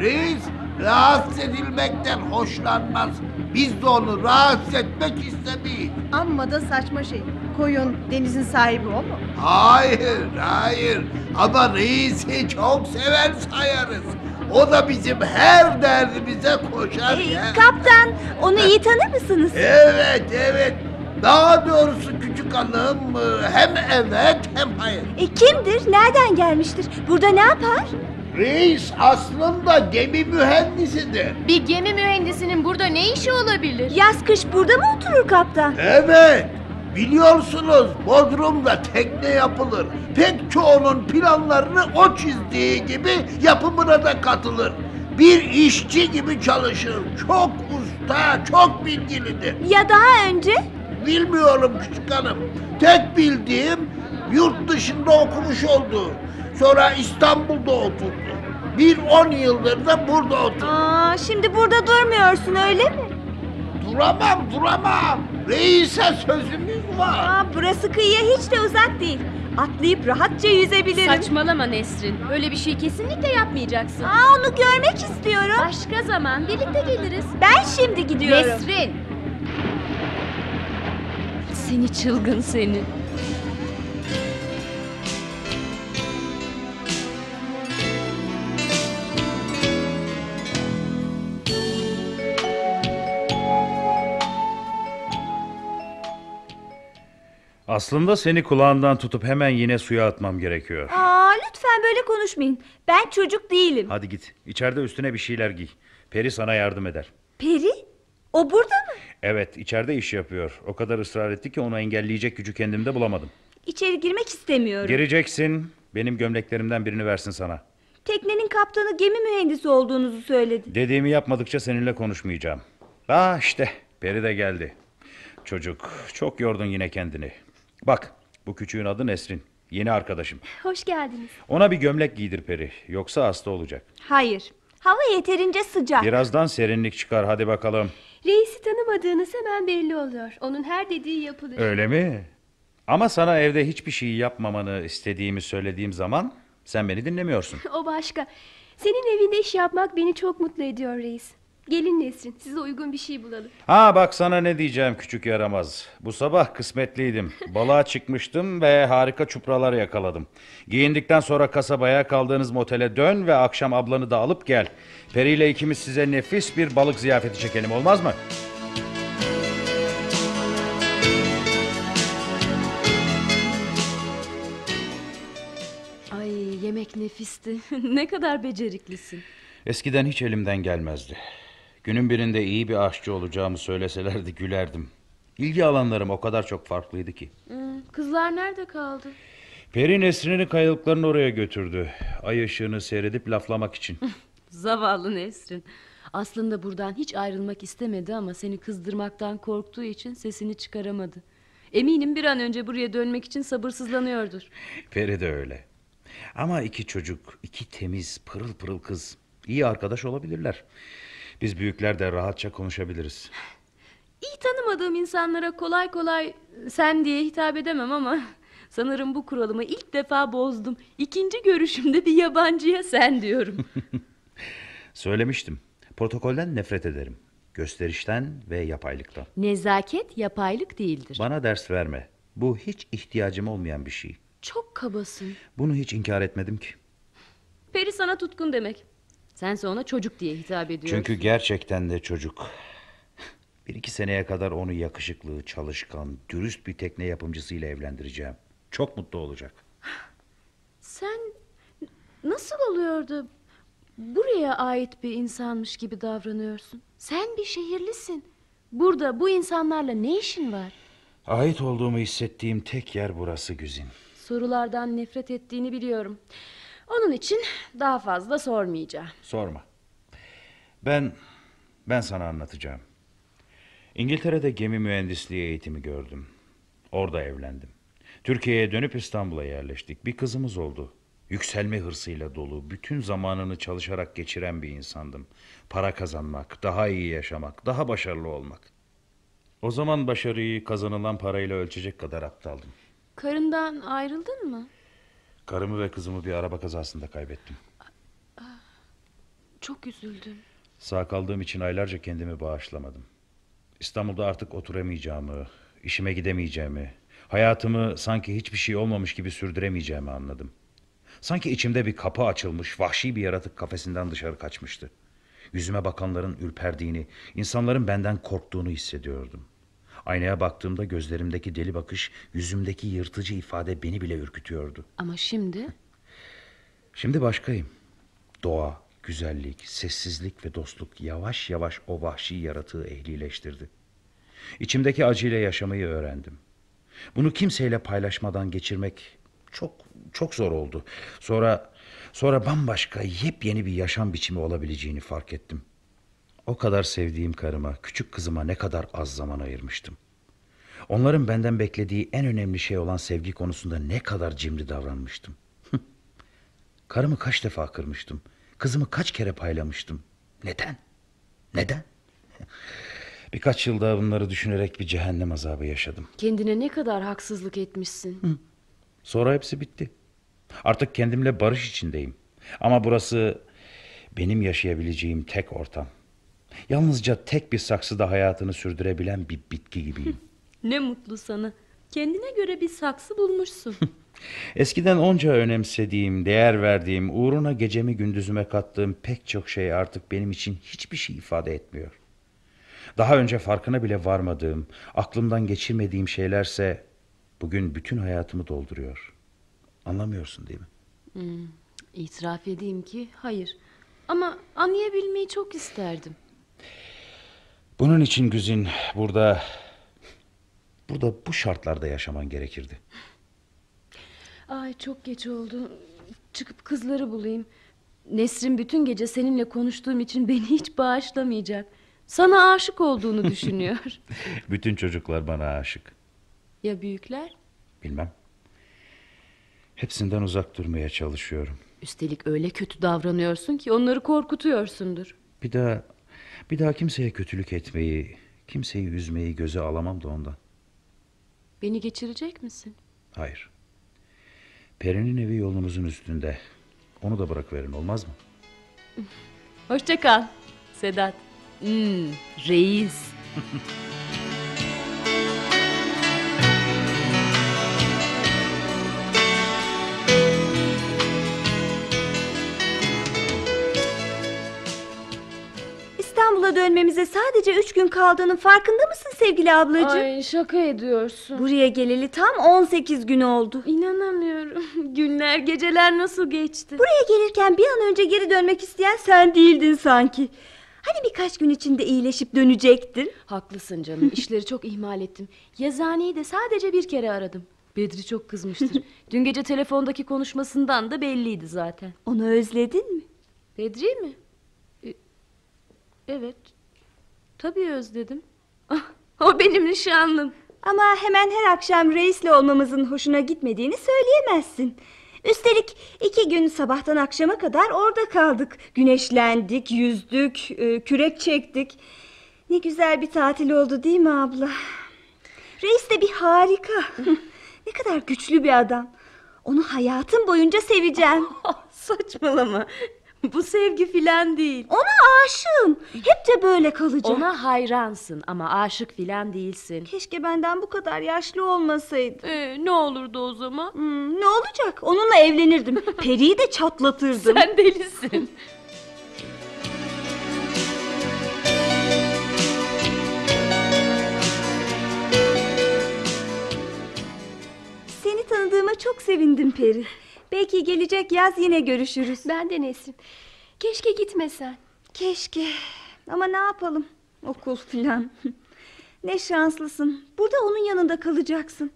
Reis rahatsız edilmekten hoşlanmaz. Biz de onu rahatsız etmek istemeyiz. Amma da saçma şey. Koyun, denizin sahibi o mu? Hayır, hayır. Ama reisi çok sever sayarız. O da bizim her derdimize koşar ya. kaptan, onu iyi tanır mısınız? Evet, evet. Daha doğrusu küçük hanım hem evet hem hayır. E, kimdir? Nereden gelmiştir? Burada ne yapar? Reis aslında gemi mühendisidir. Bir gemi mühendisinin burada ne işi olabilir? Yaz kış burada mı oturur kaptan? Evet. Biliyorsunuz Bodrum'da tekne yapılır. Pek çoğunun planlarını o çizdiği gibi yapımına da katılır. Bir işçi gibi çalışır. Çok usta, çok bilgilidir. Ya daha önce? Bilmiyorum küçük hanım. Tek bildiğim yurt dışında okumuş oldu. Sonra İstanbul'da oturdu. Bir on yıldır da burada oturdu. Aa, şimdi burada durmuyorsun öyle mi? Duramam, duramam. Reise sözümüz var. Aa, burası kıyıya hiç de uzak değil. Atlayıp rahatça yüzebilirim. Saçmalama Nesrin. Öyle bir şey kesinlikle yapmayacaksın. Aa, onu görmek istiyorum. Başka zaman birlikte geliriz. Ben şimdi gidiyorum. Nesrin. Seni çılgın seni. Aslında seni kulağından tutup hemen yine suya atmam gerekiyor. Aa, lütfen böyle konuşmayın. Ben çocuk değilim. Hadi git. İçeride üstüne bir şeyler giy. Peri sana yardım eder. Peri? O burada mı? Evet, içeride iş yapıyor. O kadar ısrar etti ki onu engelleyecek gücü kendimde bulamadım. İçeri girmek istemiyorum. Gireceksin. Benim gömleklerimden birini versin sana. Teknenin kaptanı gemi mühendisi olduğunuzu söyledi. Dediğimi yapmadıkça seninle konuşmayacağım. Ah işte, Peri de geldi. Çocuk, çok yordun yine kendini. Bak, bu küçüğün adı Nesrin. Yeni arkadaşım. Hoş geldiniz. Ona bir gömlek giydir Peri. Yoksa hasta olacak. Hayır. Hava yeterince sıcak. Birazdan serinlik çıkar. Hadi bakalım. Reisi tanımadığınız hemen belli oluyor. Onun her dediği yapılır. Öyle mi? Ama sana evde hiçbir şey yapmamanı istediğimi söylediğim zaman sen beni dinlemiyorsun. O başka. Senin evinde iş yapmak beni çok mutlu ediyor reis. Gelin Nesrin size uygun bir şey bulalım. Ha bak sana ne diyeceğim küçük yaramaz. Bu sabah kısmetliydim. Balığa çıkmıştım ve harika çupralar yakaladım. Giyindikten sonra kasabaya kaldığınız motele dön ve akşam ablanı da alıp gel. Peri ile ikimiz size nefis bir balık ziyafeti çekelim olmaz mı? Ay yemek nefisti. ne kadar beceriklisin. Eskiden hiç elimden gelmezdi. Günün birinde iyi bir aşçı olacağımı söyleselerdi gülerdim. İlgi alanlarım o kadar çok farklıydı ki. Hmm, kızlar nerede kaldı? Peri Nesrin'i kayalıkların oraya götürdü. Ay ışığını seyredip laflamak için. Zavallı Nesrin. Aslında buradan hiç ayrılmak istemedi ama seni kızdırmaktan korktuğu için sesini çıkaramadı. Eminim bir an önce buraya dönmek için sabırsızlanıyordur. Peri de öyle. Ama iki çocuk, iki temiz, pırıl pırıl kız iyi arkadaş olabilirler. Biz büyükler de rahatça konuşabiliriz. İyi tanımadığım insanlara kolay kolay sen diye hitap edemem ama sanırım bu kuralımı ilk defa bozdum. İkinci görüşümde bir yabancıya sen diyorum. Söylemiştim. Protokolden nefret ederim. Gösterişten ve yapaylıktan. Nezaket yapaylık değildir. Bana ders verme. Bu hiç ihtiyacım olmayan bir şey. Çok kabasın. Bunu hiç inkar etmedim ki. Peri sana tutkun demek. Sense ona çocuk diye hitap ediyorsun. Çünkü gerçekten de çocuk. Bir iki seneye kadar onu yakışıklı, çalışkan, dürüst bir tekne yapımcısıyla evlendireceğim. Çok mutlu olacak. Sen nasıl oluyordu? Buraya ait bir insanmış gibi davranıyorsun. Sen bir şehirlisin. Burada bu insanlarla ne işin var? Ait olduğumu hissettiğim tek yer burası Güzin. Sorulardan nefret ettiğini biliyorum. Onun için daha fazla sormayacağım. Sorma. Ben ben sana anlatacağım. İngiltere'de gemi mühendisliği eğitimi gördüm. Orada evlendim. Türkiye'ye dönüp İstanbul'a yerleştik. Bir kızımız oldu. Yükselme hırsıyla dolu, bütün zamanını çalışarak geçiren bir insandım. Para kazanmak, daha iyi yaşamak, daha başarılı olmak. O zaman başarıyı kazanılan parayla ölçecek kadar aptaldım. Karından ayrıldın mı? Karımı ve kızımı bir araba kazasında kaybettim. Çok üzüldüm. Sağ kaldığım için aylarca kendimi bağışlamadım. İstanbul'da artık oturamayacağımı, işime gidemeyeceğimi, hayatımı sanki hiçbir şey olmamış gibi sürdüremeyeceğimi anladım. Sanki içimde bir kapı açılmış, vahşi bir yaratık kafesinden dışarı kaçmıştı. Yüzüme bakanların ürperdiğini, insanların benden korktuğunu hissediyordum. Aynaya baktığımda gözlerimdeki deli bakış, yüzümdeki yırtıcı ifade beni bile ürkütüyordu. Ama şimdi Şimdi başkayım. Doğa, güzellik, sessizlik ve dostluk yavaş yavaş o vahşi yaratığı ehlileştirdi. İçimdeki acıyla yaşamayı öğrendim. Bunu kimseyle paylaşmadan geçirmek çok çok zor oldu. Sonra sonra bambaşka yepyeni bir yaşam biçimi olabileceğini fark ettim. O kadar sevdiğim karıma, küçük kızıma ne kadar az zaman ayırmıştım. Onların benden beklediği en önemli şey olan sevgi konusunda ne kadar cimri davranmıştım. Karımı kaç defa kırmıştım. Kızımı kaç kere paylamıştım. Neden? Neden? Birkaç yıl daha bunları düşünerek bir cehennem azabı yaşadım. kendine ne kadar haksızlık etmişsin. Sonra hepsi bitti. Artık kendimle barış içindeyim. Ama burası benim yaşayabileceğim tek ortam. Yalnızca tek bir saksıda hayatını sürdürebilen bir bitki gibiyim. Ne mutlu sana. Kendine göre bir saksı bulmuşsun. Eskiden onca önemsediğim, değer verdiğim, uğruna gecemi gündüzüme kattığım pek çok şey artık benim için hiçbir şey ifade etmiyor. Daha önce farkına bile varmadığım, aklımdan geçirmediğim şeylerse bugün bütün hayatımı dolduruyor. Anlamıyorsun değil mi? Hmm, itiraf edeyim ki hayır. Ama anlayabilmeyi çok isterdim. Bunun için Güzin burada burada bu şartlarda yaşaman gerekirdi. Ay çok geç oldu. Çıkıp kızları bulayım. Nesrin bütün gece seninle konuştuğum için beni hiç bağışlamayacak. Sana aşık olduğunu düşünüyor. Bütün çocuklar bana aşık. ya büyükler? Bilmem. Hepsinden uzak durmaya çalışıyorum. Üstelik öyle kötü davranıyorsun ki onları korkutuyorsundur. Bir daha bir daha kimseye kötülük etmeyi, kimseyi üzmeyi göze alamam da ondan. Beni geçirecek misin? Hayır. Peri'nin evi yolunuzun üstünde. Onu da bırakıverin olmaz mı? Hoşça kal Sedat. Hmm, reis. İstanbul'a dönmemize sadece üç gün kaldığının farkında mısın sevgili ablacığım? Ay şaka ediyorsun. Buraya geleli tam 18 gün oldu. İnanamıyorum. Günler geceler nasıl geçti? Buraya gelirken bir an önce geri dönmek isteyen sen değildin sanki. Hani birkaç gün içinde iyileşip dönecektin? Haklısın canım. İşleri çok ihmal ettim. Yazaneyi de sadece bir kere aradım. Bedri çok kızmıştır. Dün gece telefondaki konuşmasından da belliydi zaten. Onu özledin mi? Bedri mi? Evet. Tabii özledim. O benim nişanlım. Ama hemen her akşam reisle olmamızın hoşuna gitmediğini söyleyemezsin. Üstelik iki gün sabahtan akşama kadar orada kaldık. Güneşlendik, yüzdük, e, kürek çektik. Ne güzel bir tatil oldu değil mi abla? Reis de bir harika. ne kadar güçlü bir adam. Onu hayatım boyunca seveceğim. Saçmalama. Bu sevgi filan değil. Ona aşığım. Hep de böyle kalacak. Ona hayransın ama aşık filan değilsin. Keşke benden bu kadar yaşlı olmasaydı. Ee, ne olurdu o zaman? Hmm, ne olacak? Onunla evlenirdim. Peri'yi de çatlatırdım. Sen delisin. Seni tanıdığıma çok sevindim Peri. Belki gelecek yaz yine görüşürüz. Ben de Nesrin. Keşke gitmesen. Keşke. Ama ne yapalım? Okul filan. ne şanslısın. Burada onun yanında kalacaksın.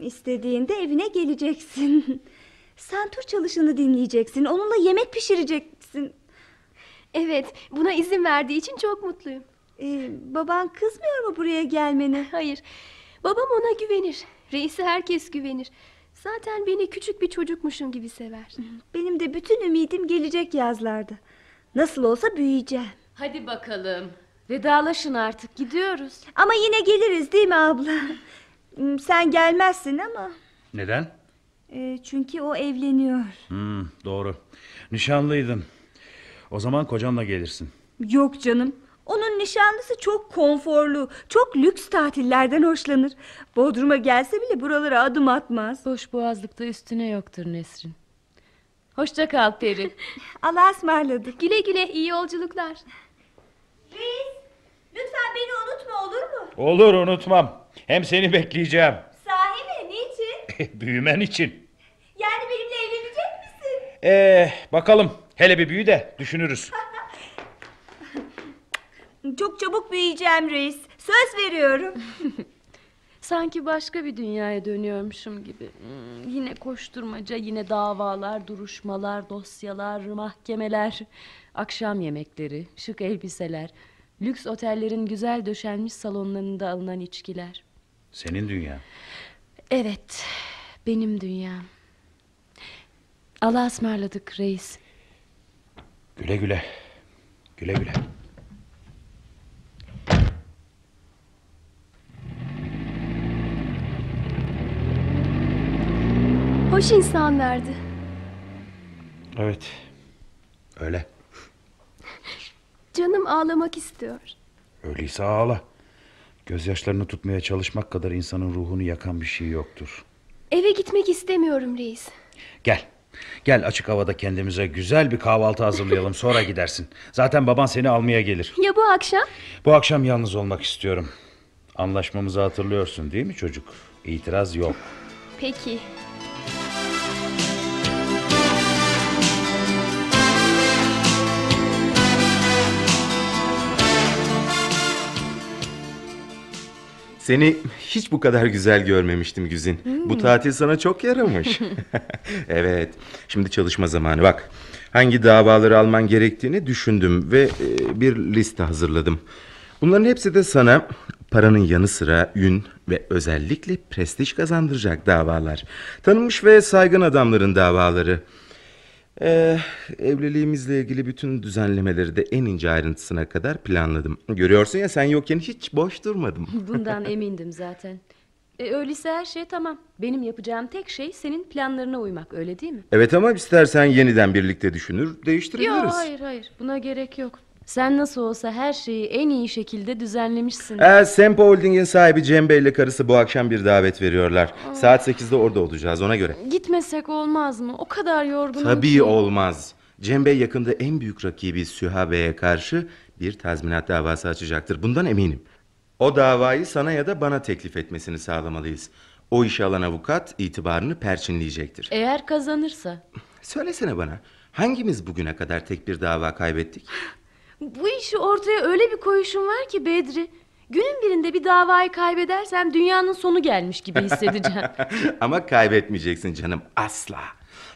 İstediğinde evine geleceksin. Santur çalışını dinleyeceksin. Onunla yemek pişireceksin. Evet, buna izin verdiği için çok mutluyum. Ee, baban kızmıyor mu buraya gelmene? Hayır, babam ona güvenir. Reisi herkes güvenir. Zaten beni küçük bir çocukmuşum gibi sever. Benim de bütün ümidim gelecek yazlarda. Nasıl olsa büyüyeceğim. Hadi bakalım. Vedalaşın artık gidiyoruz. Ama yine geliriz değil mi abla? Hmm, Sen gelmezsin ama. Neden? e, çünkü o evleniyor. Hmm, doğru. Nişanlıydın. O zaman kocanla gelirsin. Yok canım. Onun nişanlısı çok konforlu, çok lüks tatillerden hoşlanır. Bodrum'a gelse bile buralara adım atmaz. Boş boğazlıkta üstüne yoktur Nesrin. Hoşça kal Peri. Allah'a ısmarladık. Güle güle, iyi yolculuklar. Reis, lütfen beni unutma olur mu? Olur unutmam. Hem seni bekleyeceğim. Sahi mi? Niçin? Büyümen için. Yani benimle evlenecek misin? Ee, bakalım. Hele bir büyü de düşünürüz. Çok çabuk büyüyeceğim reis. Söz veriyorum. Sanki başka bir dünyaya dönüyormuşum gibi. Hmm, yine koşturmaca, yine davalar, duruşmalar, dosyalar, mahkemeler, akşam yemekleri, şık elbiseler, lüks otellerin güzel döşenmiş salonlarında alınan içkiler. Senin dünya. Evet, benim dünyam. Allah'a ısmarladık reis. Güle güle. Güle güle. Hoş insanlardı. Evet. Öyle. Canım ağlamak istiyor. Öyleyse ağla. Gözyaşlarını tutmaya çalışmak kadar insanın ruhunu yakan bir şey yoktur. Eve gitmek istemiyorum reis. Gel. Gel açık havada kendimize güzel bir kahvaltı hazırlayalım sonra gidersin. Zaten baban seni almaya gelir. Ya bu akşam? Bu akşam yalnız olmak istiyorum. Anlaşmamızı hatırlıyorsun değil mi çocuk? İtiraz yok. Peki. Seni hiç bu kadar güzel görmemiştim Güzin. Bu tatil sana çok yaramış. evet. Şimdi çalışma zamanı. Bak. Hangi davaları alman gerektiğini düşündüm ve e, bir liste hazırladım. Bunların hepsi de sana paranın yanı sıra ün ve özellikle prestij kazandıracak davalar. Tanınmış ve saygın adamların davaları. Ee, evliliğimizle ilgili bütün düzenlemeleri de en ince ayrıntısına kadar planladım. Görüyorsun ya sen yokken hiç boş durmadım. Bundan emindim zaten. E, öyleyse her şey tamam. Benim yapacağım tek şey senin planlarına uymak öyle değil mi? Evet ama istersen yeniden birlikte düşünür değiştirebiliriz. Yok hayır hayır buna gerek yok. Sen nasıl olsa her şeyi en iyi şekilde düzenlemişsin. Ee, Sempo Holding'in sahibi Cem Bey ile karısı bu akşam bir davet veriyorlar. Saat 8'de orada olacağız ona göre. Gitmesek olmaz mı? O kadar yorgunum Tabii ki. olmaz. Cem Bey yakında en büyük rakibi Süha Bey'e karşı bir tazminat davası açacaktır. Bundan eminim. O davayı sana ya da bana teklif etmesini sağlamalıyız. O işe alan avukat itibarını perçinleyecektir. Eğer kazanırsa. Söylesene bana, hangimiz bugüne kadar tek bir dava kaybettik? Bu işi ortaya öyle bir koyuşum var ki Bedri. Günün birinde bir davayı kaybedersem dünyanın sonu gelmiş gibi hissedeceğim. Ama kaybetmeyeceksin canım, asla.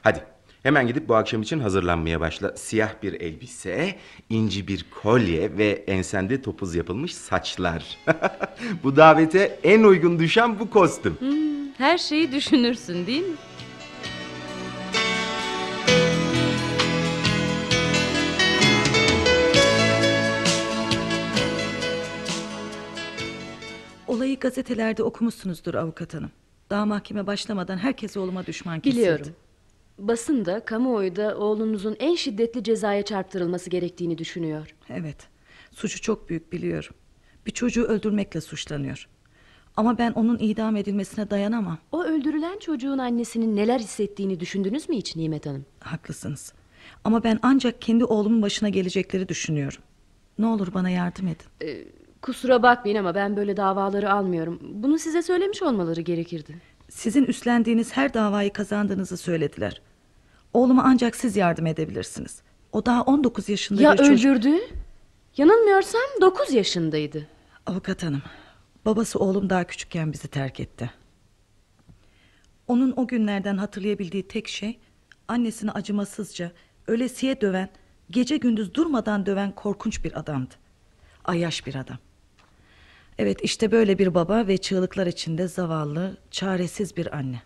Hadi, hemen gidip bu akşam için hazırlanmaya başla. Siyah bir elbise, inci bir kolye ve ensende topuz yapılmış saçlar. bu davete en uygun düşen bu kostüm. Her şeyi düşünürsün değil mi? Olayı gazetelerde okumuşsunuzdur avukat hanım. Daha mahkeme başlamadan herkes oğluma düşman kesildi. Biliyorum. Basında, kamuoyu da oğlunuzun en şiddetli cezaya çarptırılması gerektiğini düşünüyor. Evet. Suçu çok büyük biliyorum. Bir çocuğu öldürmekle suçlanıyor. Ama ben onun idam edilmesine dayanamam. O öldürülen çocuğun annesinin neler hissettiğini düşündünüz mü hiç Nimet Hanım? Haklısınız. Ama ben ancak kendi oğlumun başına gelecekleri düşünüyorum. Ne olur bana yardım edin. Ee, kusura bakmayın ama ben böyle davaları almıyorum. Bunu size söylemiş olmaları gerekirdi. Sizin üstlendiğiniz her davayı kazandığınızı söylediler. Oğluma ancak siz yardım edebilirsiniz. O daha 19 yaşında Ya bir çocuk. öldürdü? Yanılmıyorsam 9 yaşındaydı. Avukat hanım, babası oğlum daha küçükken bizi terk etti. Onun o günlerden hatırlayabildiği tek şey annesini acımasızca, ölesiye döven, gece gündüz durmadan döven korkunç bir adamdı. Ayyaş bir adam. Evet işte böyle bir baba ve çığlıklar içinde zavallı, çaresiz bir anne.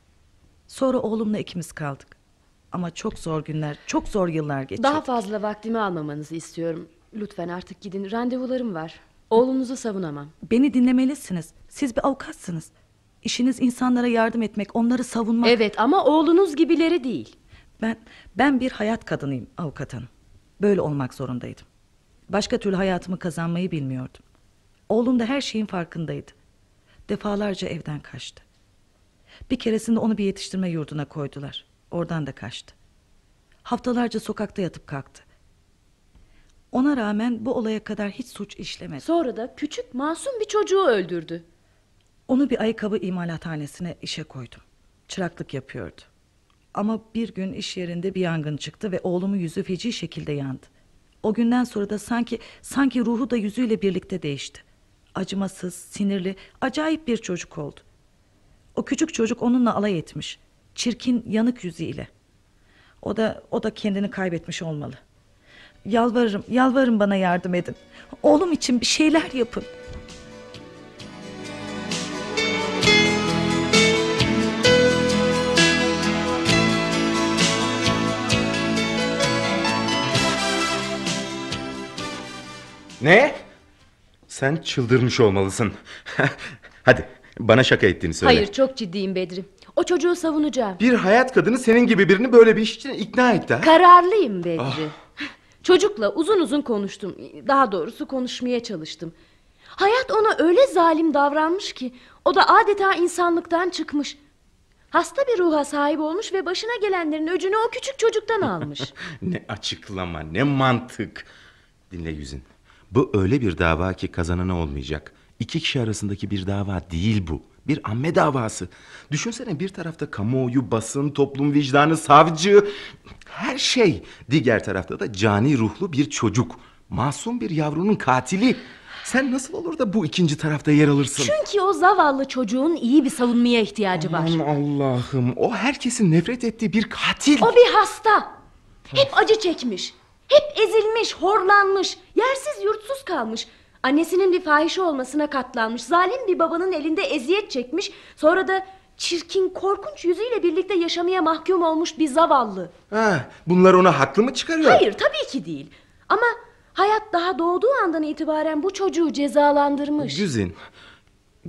Sonra oğlumla ikimiz kaldık. Ama çok zor günler, çok zor yıllar geçirdik. Daha fazla vaktimi almamanızı istiyorum. Lütfen artık gidin. Randevularım var. Oğlunuzu savunamam. Beni dinlemelisiniz. Siz bir avukatsınız. İşiniz insanlara yardım etmek, onları savunmak. Evet ama oğlunuz gibileri değil. Ben ben bir hayat kadınıyım avukat hanım. Böyle olmak zorundaydım. Başka türlü hayatımı kazanmayı bilmiyordum. Oğlum da her şeyin farkındaydı. Defalarca evden kaçtı. Bir keresinde onu bir yetiştirme yurduna koydular. Oradan da kaçtı. Haftalarca sokakta yatıp kalktı. Ona rağmen bu olaya kadar hiç suç işlemedi. Sonra da küçük masum bir çocuğu öldürdü. Onu bir ayakkabı imalathanesine işe koydum. Çıraklık yapıyordu. Ama bir gün iş yerinde bir yangın çıktı ve oğlumun yüzü feci şekilde yandı. O günden sonra da sanki sanki ruhu da yüzüyle birlikte değişti. Acımasız, sinirli, acayip bir çocuk oldu. O küçük çocuk onunla alay etmiş. Çirkin, yanık yüzüyle. O da o da kendini kaybetmiş olmalı. Yalvarırım, yalvarırım bana yardım edin. Oğlum için bir şeyler yapın. Ne? Sen çıldırmış olmalısın. Hadi bana şaka ettiğini söyle. Hayır çok ciddiyim Bedri. O çocuğu savunacağım. Bir hayat kadını senin gibi birini böyle bir iş için ikna etti ha? Kararlıyım Bedri. Çocukla uzun uzun konuştum. Daha doğrusu konuşmaya çalıştım. Hayat ona öyle zalim davranmış ki o da adeta insanlıktan çıkmış. Hasta bir ruha sahip olmuş ve başına gelenlerin öcünü o küçük çocuktan almış. ne açıklama ne mantık. Dinle Yüzün. Bu öyle bir dava ki kazananı olmayacak. İki kişi arasındaki bir dava değil bu. Bir amme davası. Düşünsene bir tarafta kamuoyu, basın, toplum vicdanı, savcı... Her şey. Diğer tarafta da cani ruhlu bir çocuk. Masum bir yavrunun katili. Sen nasıl olur da bu ikinci tarafta yer alırsın? Çünkü o zavallı çocuğun iyi bir savunmaya ihtiyacı var. Aman Allah'ım. O herkesin nefret ettiği bir katil. O bir hasta. Hep acı çekmiş. Hep ezilmiş, horlanmış, yersiz yurtsuz kalmış. Annesinin bir fahişe olmasına katlanmış. Zalim bir babanın elinde eziyet çekmiş. Sonra da çirkin, korkunç yüzüyle birlikte yaşamaya mahkum olmuş bir zavallı. Ha, bunlar ona haklı mı çıkarıyor? Hayır, tabii ki değil. Ama hayat daha doğduğu andan itibaren bu çocuğu cezalandırmış. Güzin.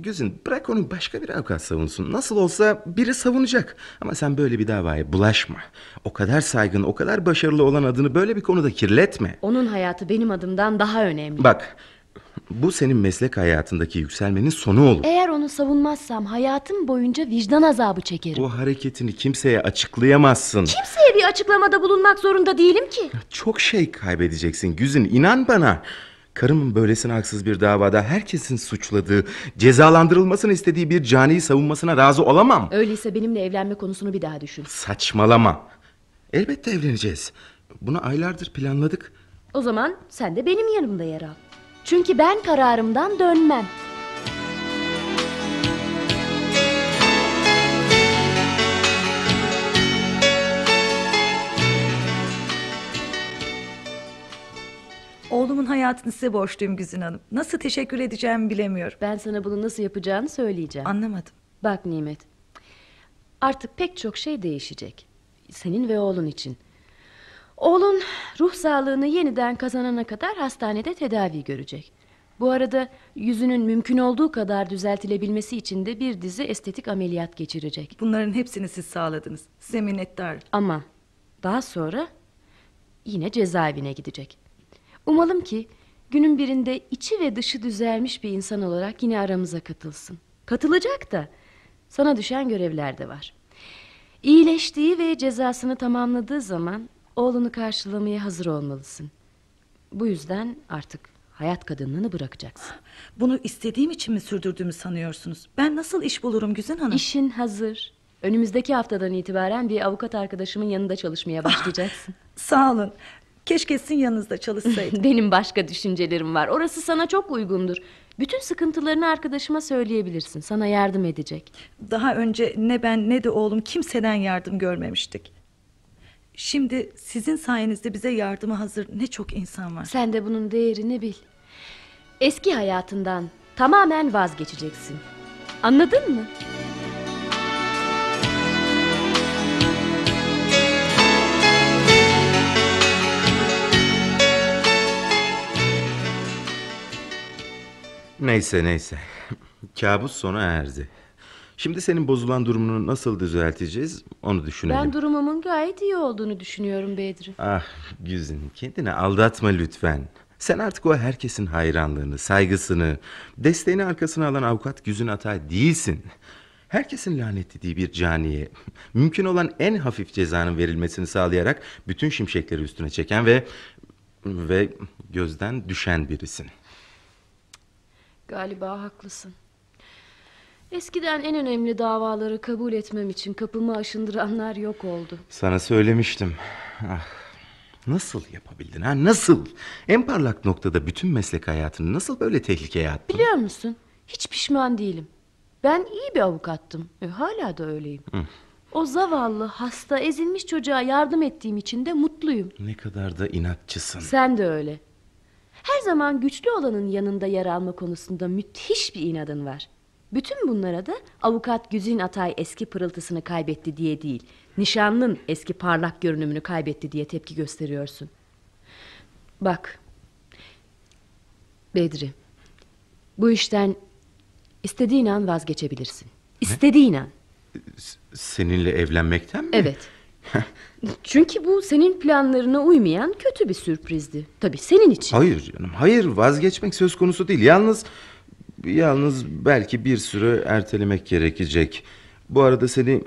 Güzin bırak onu başka bir avukat savunsun. Nasıl olsa biri savunacak. Ama sen böyle bir davaya bulaşma. O kadar saygın, o kadar başarılı olan adını böyle bir konuda kirletme. Onun hayatı benim adımdan daha önemli. Bak, Bu senin meslek hayatındaki yükselmenin sonu olur. Eğer onu savunmazsam hayatım boyunca vicdan azabı çekerim. Bu hareketini kimseye açıklayamazsın. Kimseye bir açıklamada bulunmak zorunda değilim ki. Çok şey kaybedeceksin Güzin inan bana. Karımın böylesine haksız bir davada herkesin suçladığı, cezalandırılmasını istediği bir caniyi savunmasına razı olamam. Öyleyse benimle evlenme konusunu bir daha düşün. Saçmalama. Elbette evleneceğiz. Bunu aylardır planladık. O zaman sen de benim yanımda yer al. Çünkü ben kararımdan dönmem. Hayatını size borçluyum Güzin Hanım. Nasıl teşekkür edeceğimi bilemiyorum. Ben sana bunu nasıl yapacağını söyleyeceğim. Anlamadım. Bak Nimet. Artık pek çok şey değişecek. Senin ve oğlun için. Oğlun ruh sağlığını yeniden kazanana kadar hastanede tedavi görecek. Bu arada yüzünün mümkün olduğu kadar düzeltilebilmesi için de bir dizi estetik ameliyat geçirecek. Bunların hepsini siz sağladınız. Size minnettarım. Ama daha sonra yine cezaevine gidecek. Umalım ki günün birinde içi ve dışı düzelmiş bir insan olarak yine aramıza katılsın. Katılacak da sana düşen görevler de var. İyileştiği ve cezasını tamamladığı zaman oğlunu karşılamaya hazır olmalısın. Bu yüzden artık hayat kadınlığını bırakacaksın. Bunu istediğim için mi sürdürdüğümü sanıyorsunuz? Ben nasıl iş bulurum Güzin Hanım? İşin hazır. Önümüzdeki haftadan itibaren bir avukat arkadaşımın yanında çalışmaya başlayacaksın. Sağ olun. Keşke sizin yanınızda çalışsaydım. Benim başka düşüncelerim var. Orası sana çok uygundur. Bütün sıkıntılarını arkadaşıma söyleyebilirsin. Sana yardım edecek. Daha önce ne ben ne de oğlum kimseden yardım görmemiştik. Şimdi sizin sayenizde bize yardıma hazır ne çok insan var. Sen de bunun değerini bil. Eski hayatından tamamen vazgeçeceksin. Anladın mı? Neyse neyse. Kabus sona erdi. Şimdi senin bozulan durumunu nasıl düzelteceğiz onu düşünelim. Ben durumumun gayet iyi olduğunu düşünüyorum Bedri. Ah Güzin kendini aldatma lütfen. Sen artık o herkesin hayranlığını, saygısını, desteğini arkasına alan avukat Güzin Atay değilsin. Herkesin lanetlediği bir caniye, mümkün olan en hafif cezanın verilmesini sağlayarak bütün şimşekleri üstüne çeken ve ve gözden düşen birisin. Galiba haklısın. Eskiden en önemli davaları kabul etmem için kapımı aşındıranlar yok oldu. Sana söylemiştim. Ah, nasıl yapabildin ha? Nasıl? En parlak noktada bütün meslek hayatını nasıl böyle tehlikeye attın? Biliyor musun? Hiç pişman değilim. Ben iyi bir avukattım. E, hala da öyleyim. Hı. O zavallı, hasta, ezilmiş çocuğa yardım ettiğim için de mutluyum. Ne kadar da inatçısın. Sen de öyle. Her zaman güçlü olanın yanında yer alma konusunda müthiş bir inadın var. Bütün bunlara da avukat Güzin Atay eski pırıltısını kaybetti diye değil, nişanlın eski parlak görünümünü kaybetti diye tepki gösteriyorsun. Bak, Bedri, bu işten istediğin an vazgeçebilirsin. İstediğin an. Seninle evlenmekten mi? Evet. Çünkü bu senin planlarına uymayan kötü bir sürprizdi. Tabii senin için. Hayır canım hayır vazgeçmek söz konusu değil. Yalnız yalnız belki bir süre ertelemek gerekecek. Bu arada seni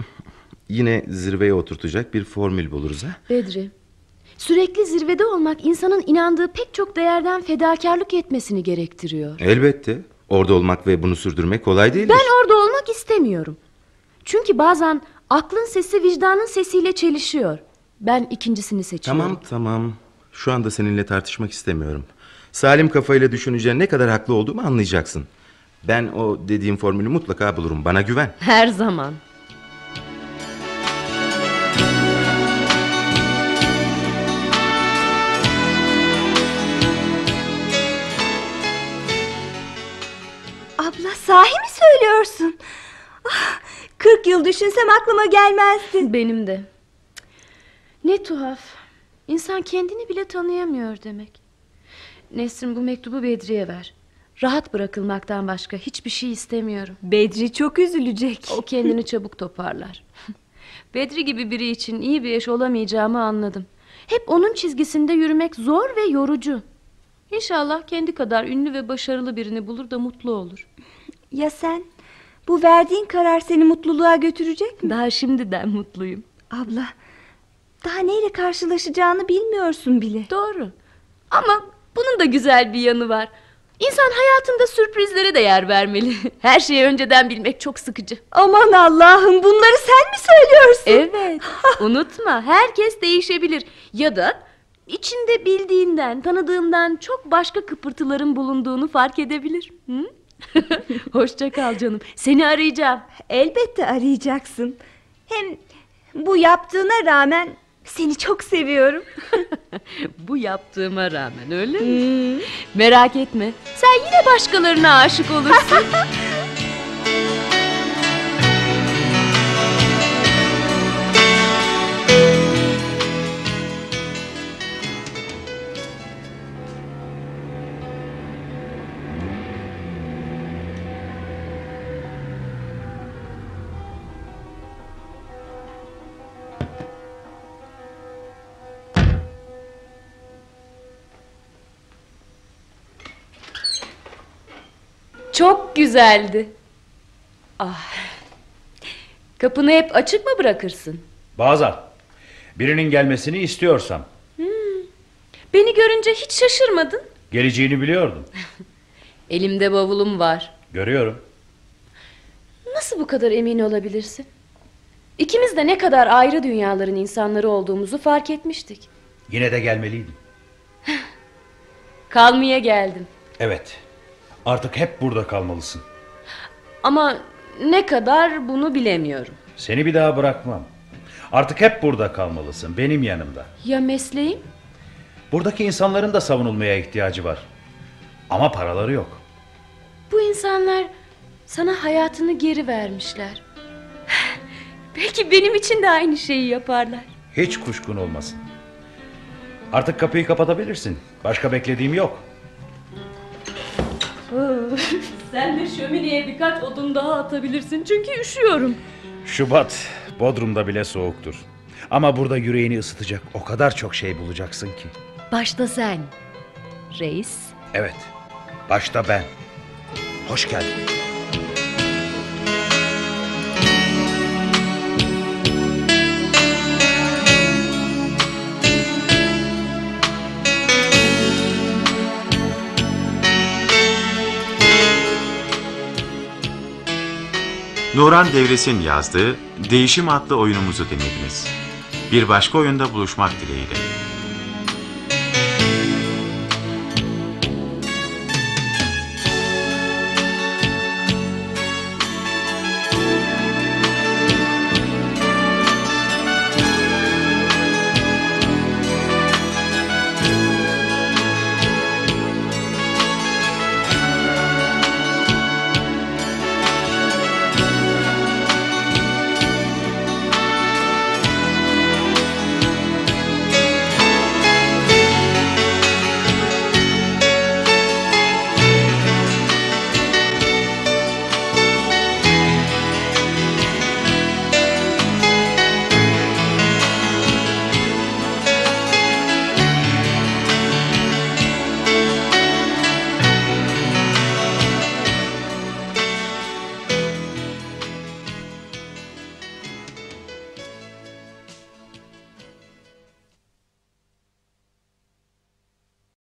yine zirveye oturtacak bir formül buluruz ha. Bedri, sürekli zirvede olmak insanın inandığı pek çok değerden fedakarlık etmesini gerektiriyor. Elbette. Orada olmak ve bunu sürdürmek kolay değil. Ben orada olmak istemiyorum. Çünkü bazen aklın sesi vicdanın sesiyle çelişiyor. Ben ikincisini seçiyorum. Tamam tamam. Şu anda seninle tartışmak istemiyorum. Salim kafayla düşününce ne kadar haklı olduğumu anlayacaksın. Ben o dediğim formülü mutlaka bulurum. Bana güven. Her zaman. Abla sahi mi söylüyorsun? Ah, 40 yıl düşünsem aklıma gelmezdi. Benim de. Ne tuhaf. İnsan kendini bile tanıyamıyor demek. Nesrin bu mektubu Bedri'ye ver. Rahat bırakılmaktan başka hiçbir şey istemiyorum. Bedri çok üzülecek. O kendini çabuk toparlar. Bedri gibi biri için iyi bir eş olamayacağımı anladım. Hep onun çizgisinde yürümek zor ve yorucu. İnşallah kendi kadar ünlü ve başarılı birini bulur da mutlu olur. Ya sen? Bu verdiğin karar seni mutluluğa götürecek mi? Daha şimdiden mutluyum. Abla, daha neyle karşılaşacağını bilmiyorsun bile. Doğru. Ama bunun da güzel bir yanı var. İnsan hayatında sürprizlere de yer vermeli. Her şeyi önceden bilmek çok sıkıcı. Aman Allah'ım bunları sen mi söylüyorsun? Evet. Unutma herkes değişebilir. Ya da içinde bildiğinden, tanıdığından çok başka kıpırtıların bulunduğunu fark edebilir. Hı? Hoşça kal canım. Seni arayacağım. Elbette arayacaksın. Hem bu yaptığına rağmen seni çok seviyorum. Bu yaptığıma rağmen öyle mi? Merak etme. Sen yine başkalarına aşık olursun. güzeldi. Ah. Kapını hep açık mı bırakırsın? Bazen. Birinin gelmesini istiyorsam. Beni görünce hiç şaşırmadın. Geleceğini biliyordum. Elimde bavulum var. Görüyorum. Nasıl bu kadar emin olabilirsin? İkimiz de ne kadar ayrı dünyaların insanları olduğumuzu fark etmiştik. Yine de gelmeliydim. Kalmaya geldim. Evet. Artık hep burada kalmalısın. Ama ne kadar bunu bilemiyorum. Seni bir daha bırakmam. Artık hep burada kalmalısın. Benim yanımda. Ya mesleğim? Buradaki insanların da savunulmaya ihtiyacı var. Ama paraları yok. Bu insanlar sana hayatını geri vermişler. Belki benim için de aynı şeyi yaparlar. Hiç kuşkun olmasın. Artık kapıyı kapatabilirsin. Başka beklediğim yok. Sen de şömineye birkaç odun daha atabilirsin çünkü üşüyorum. Şubat Bodrum'da bile soğuktur. Ama burada yüreğini ısıtacak o kadar çok şey bulacaksın ki. Başta sen. Reis. Evet. Başta ben. Hoş geldin. Nuran Devres'in yazdığı Değişim adlı oyunumuzu dinlediniz. Bir başka oyunda buluşmak dileğiyle.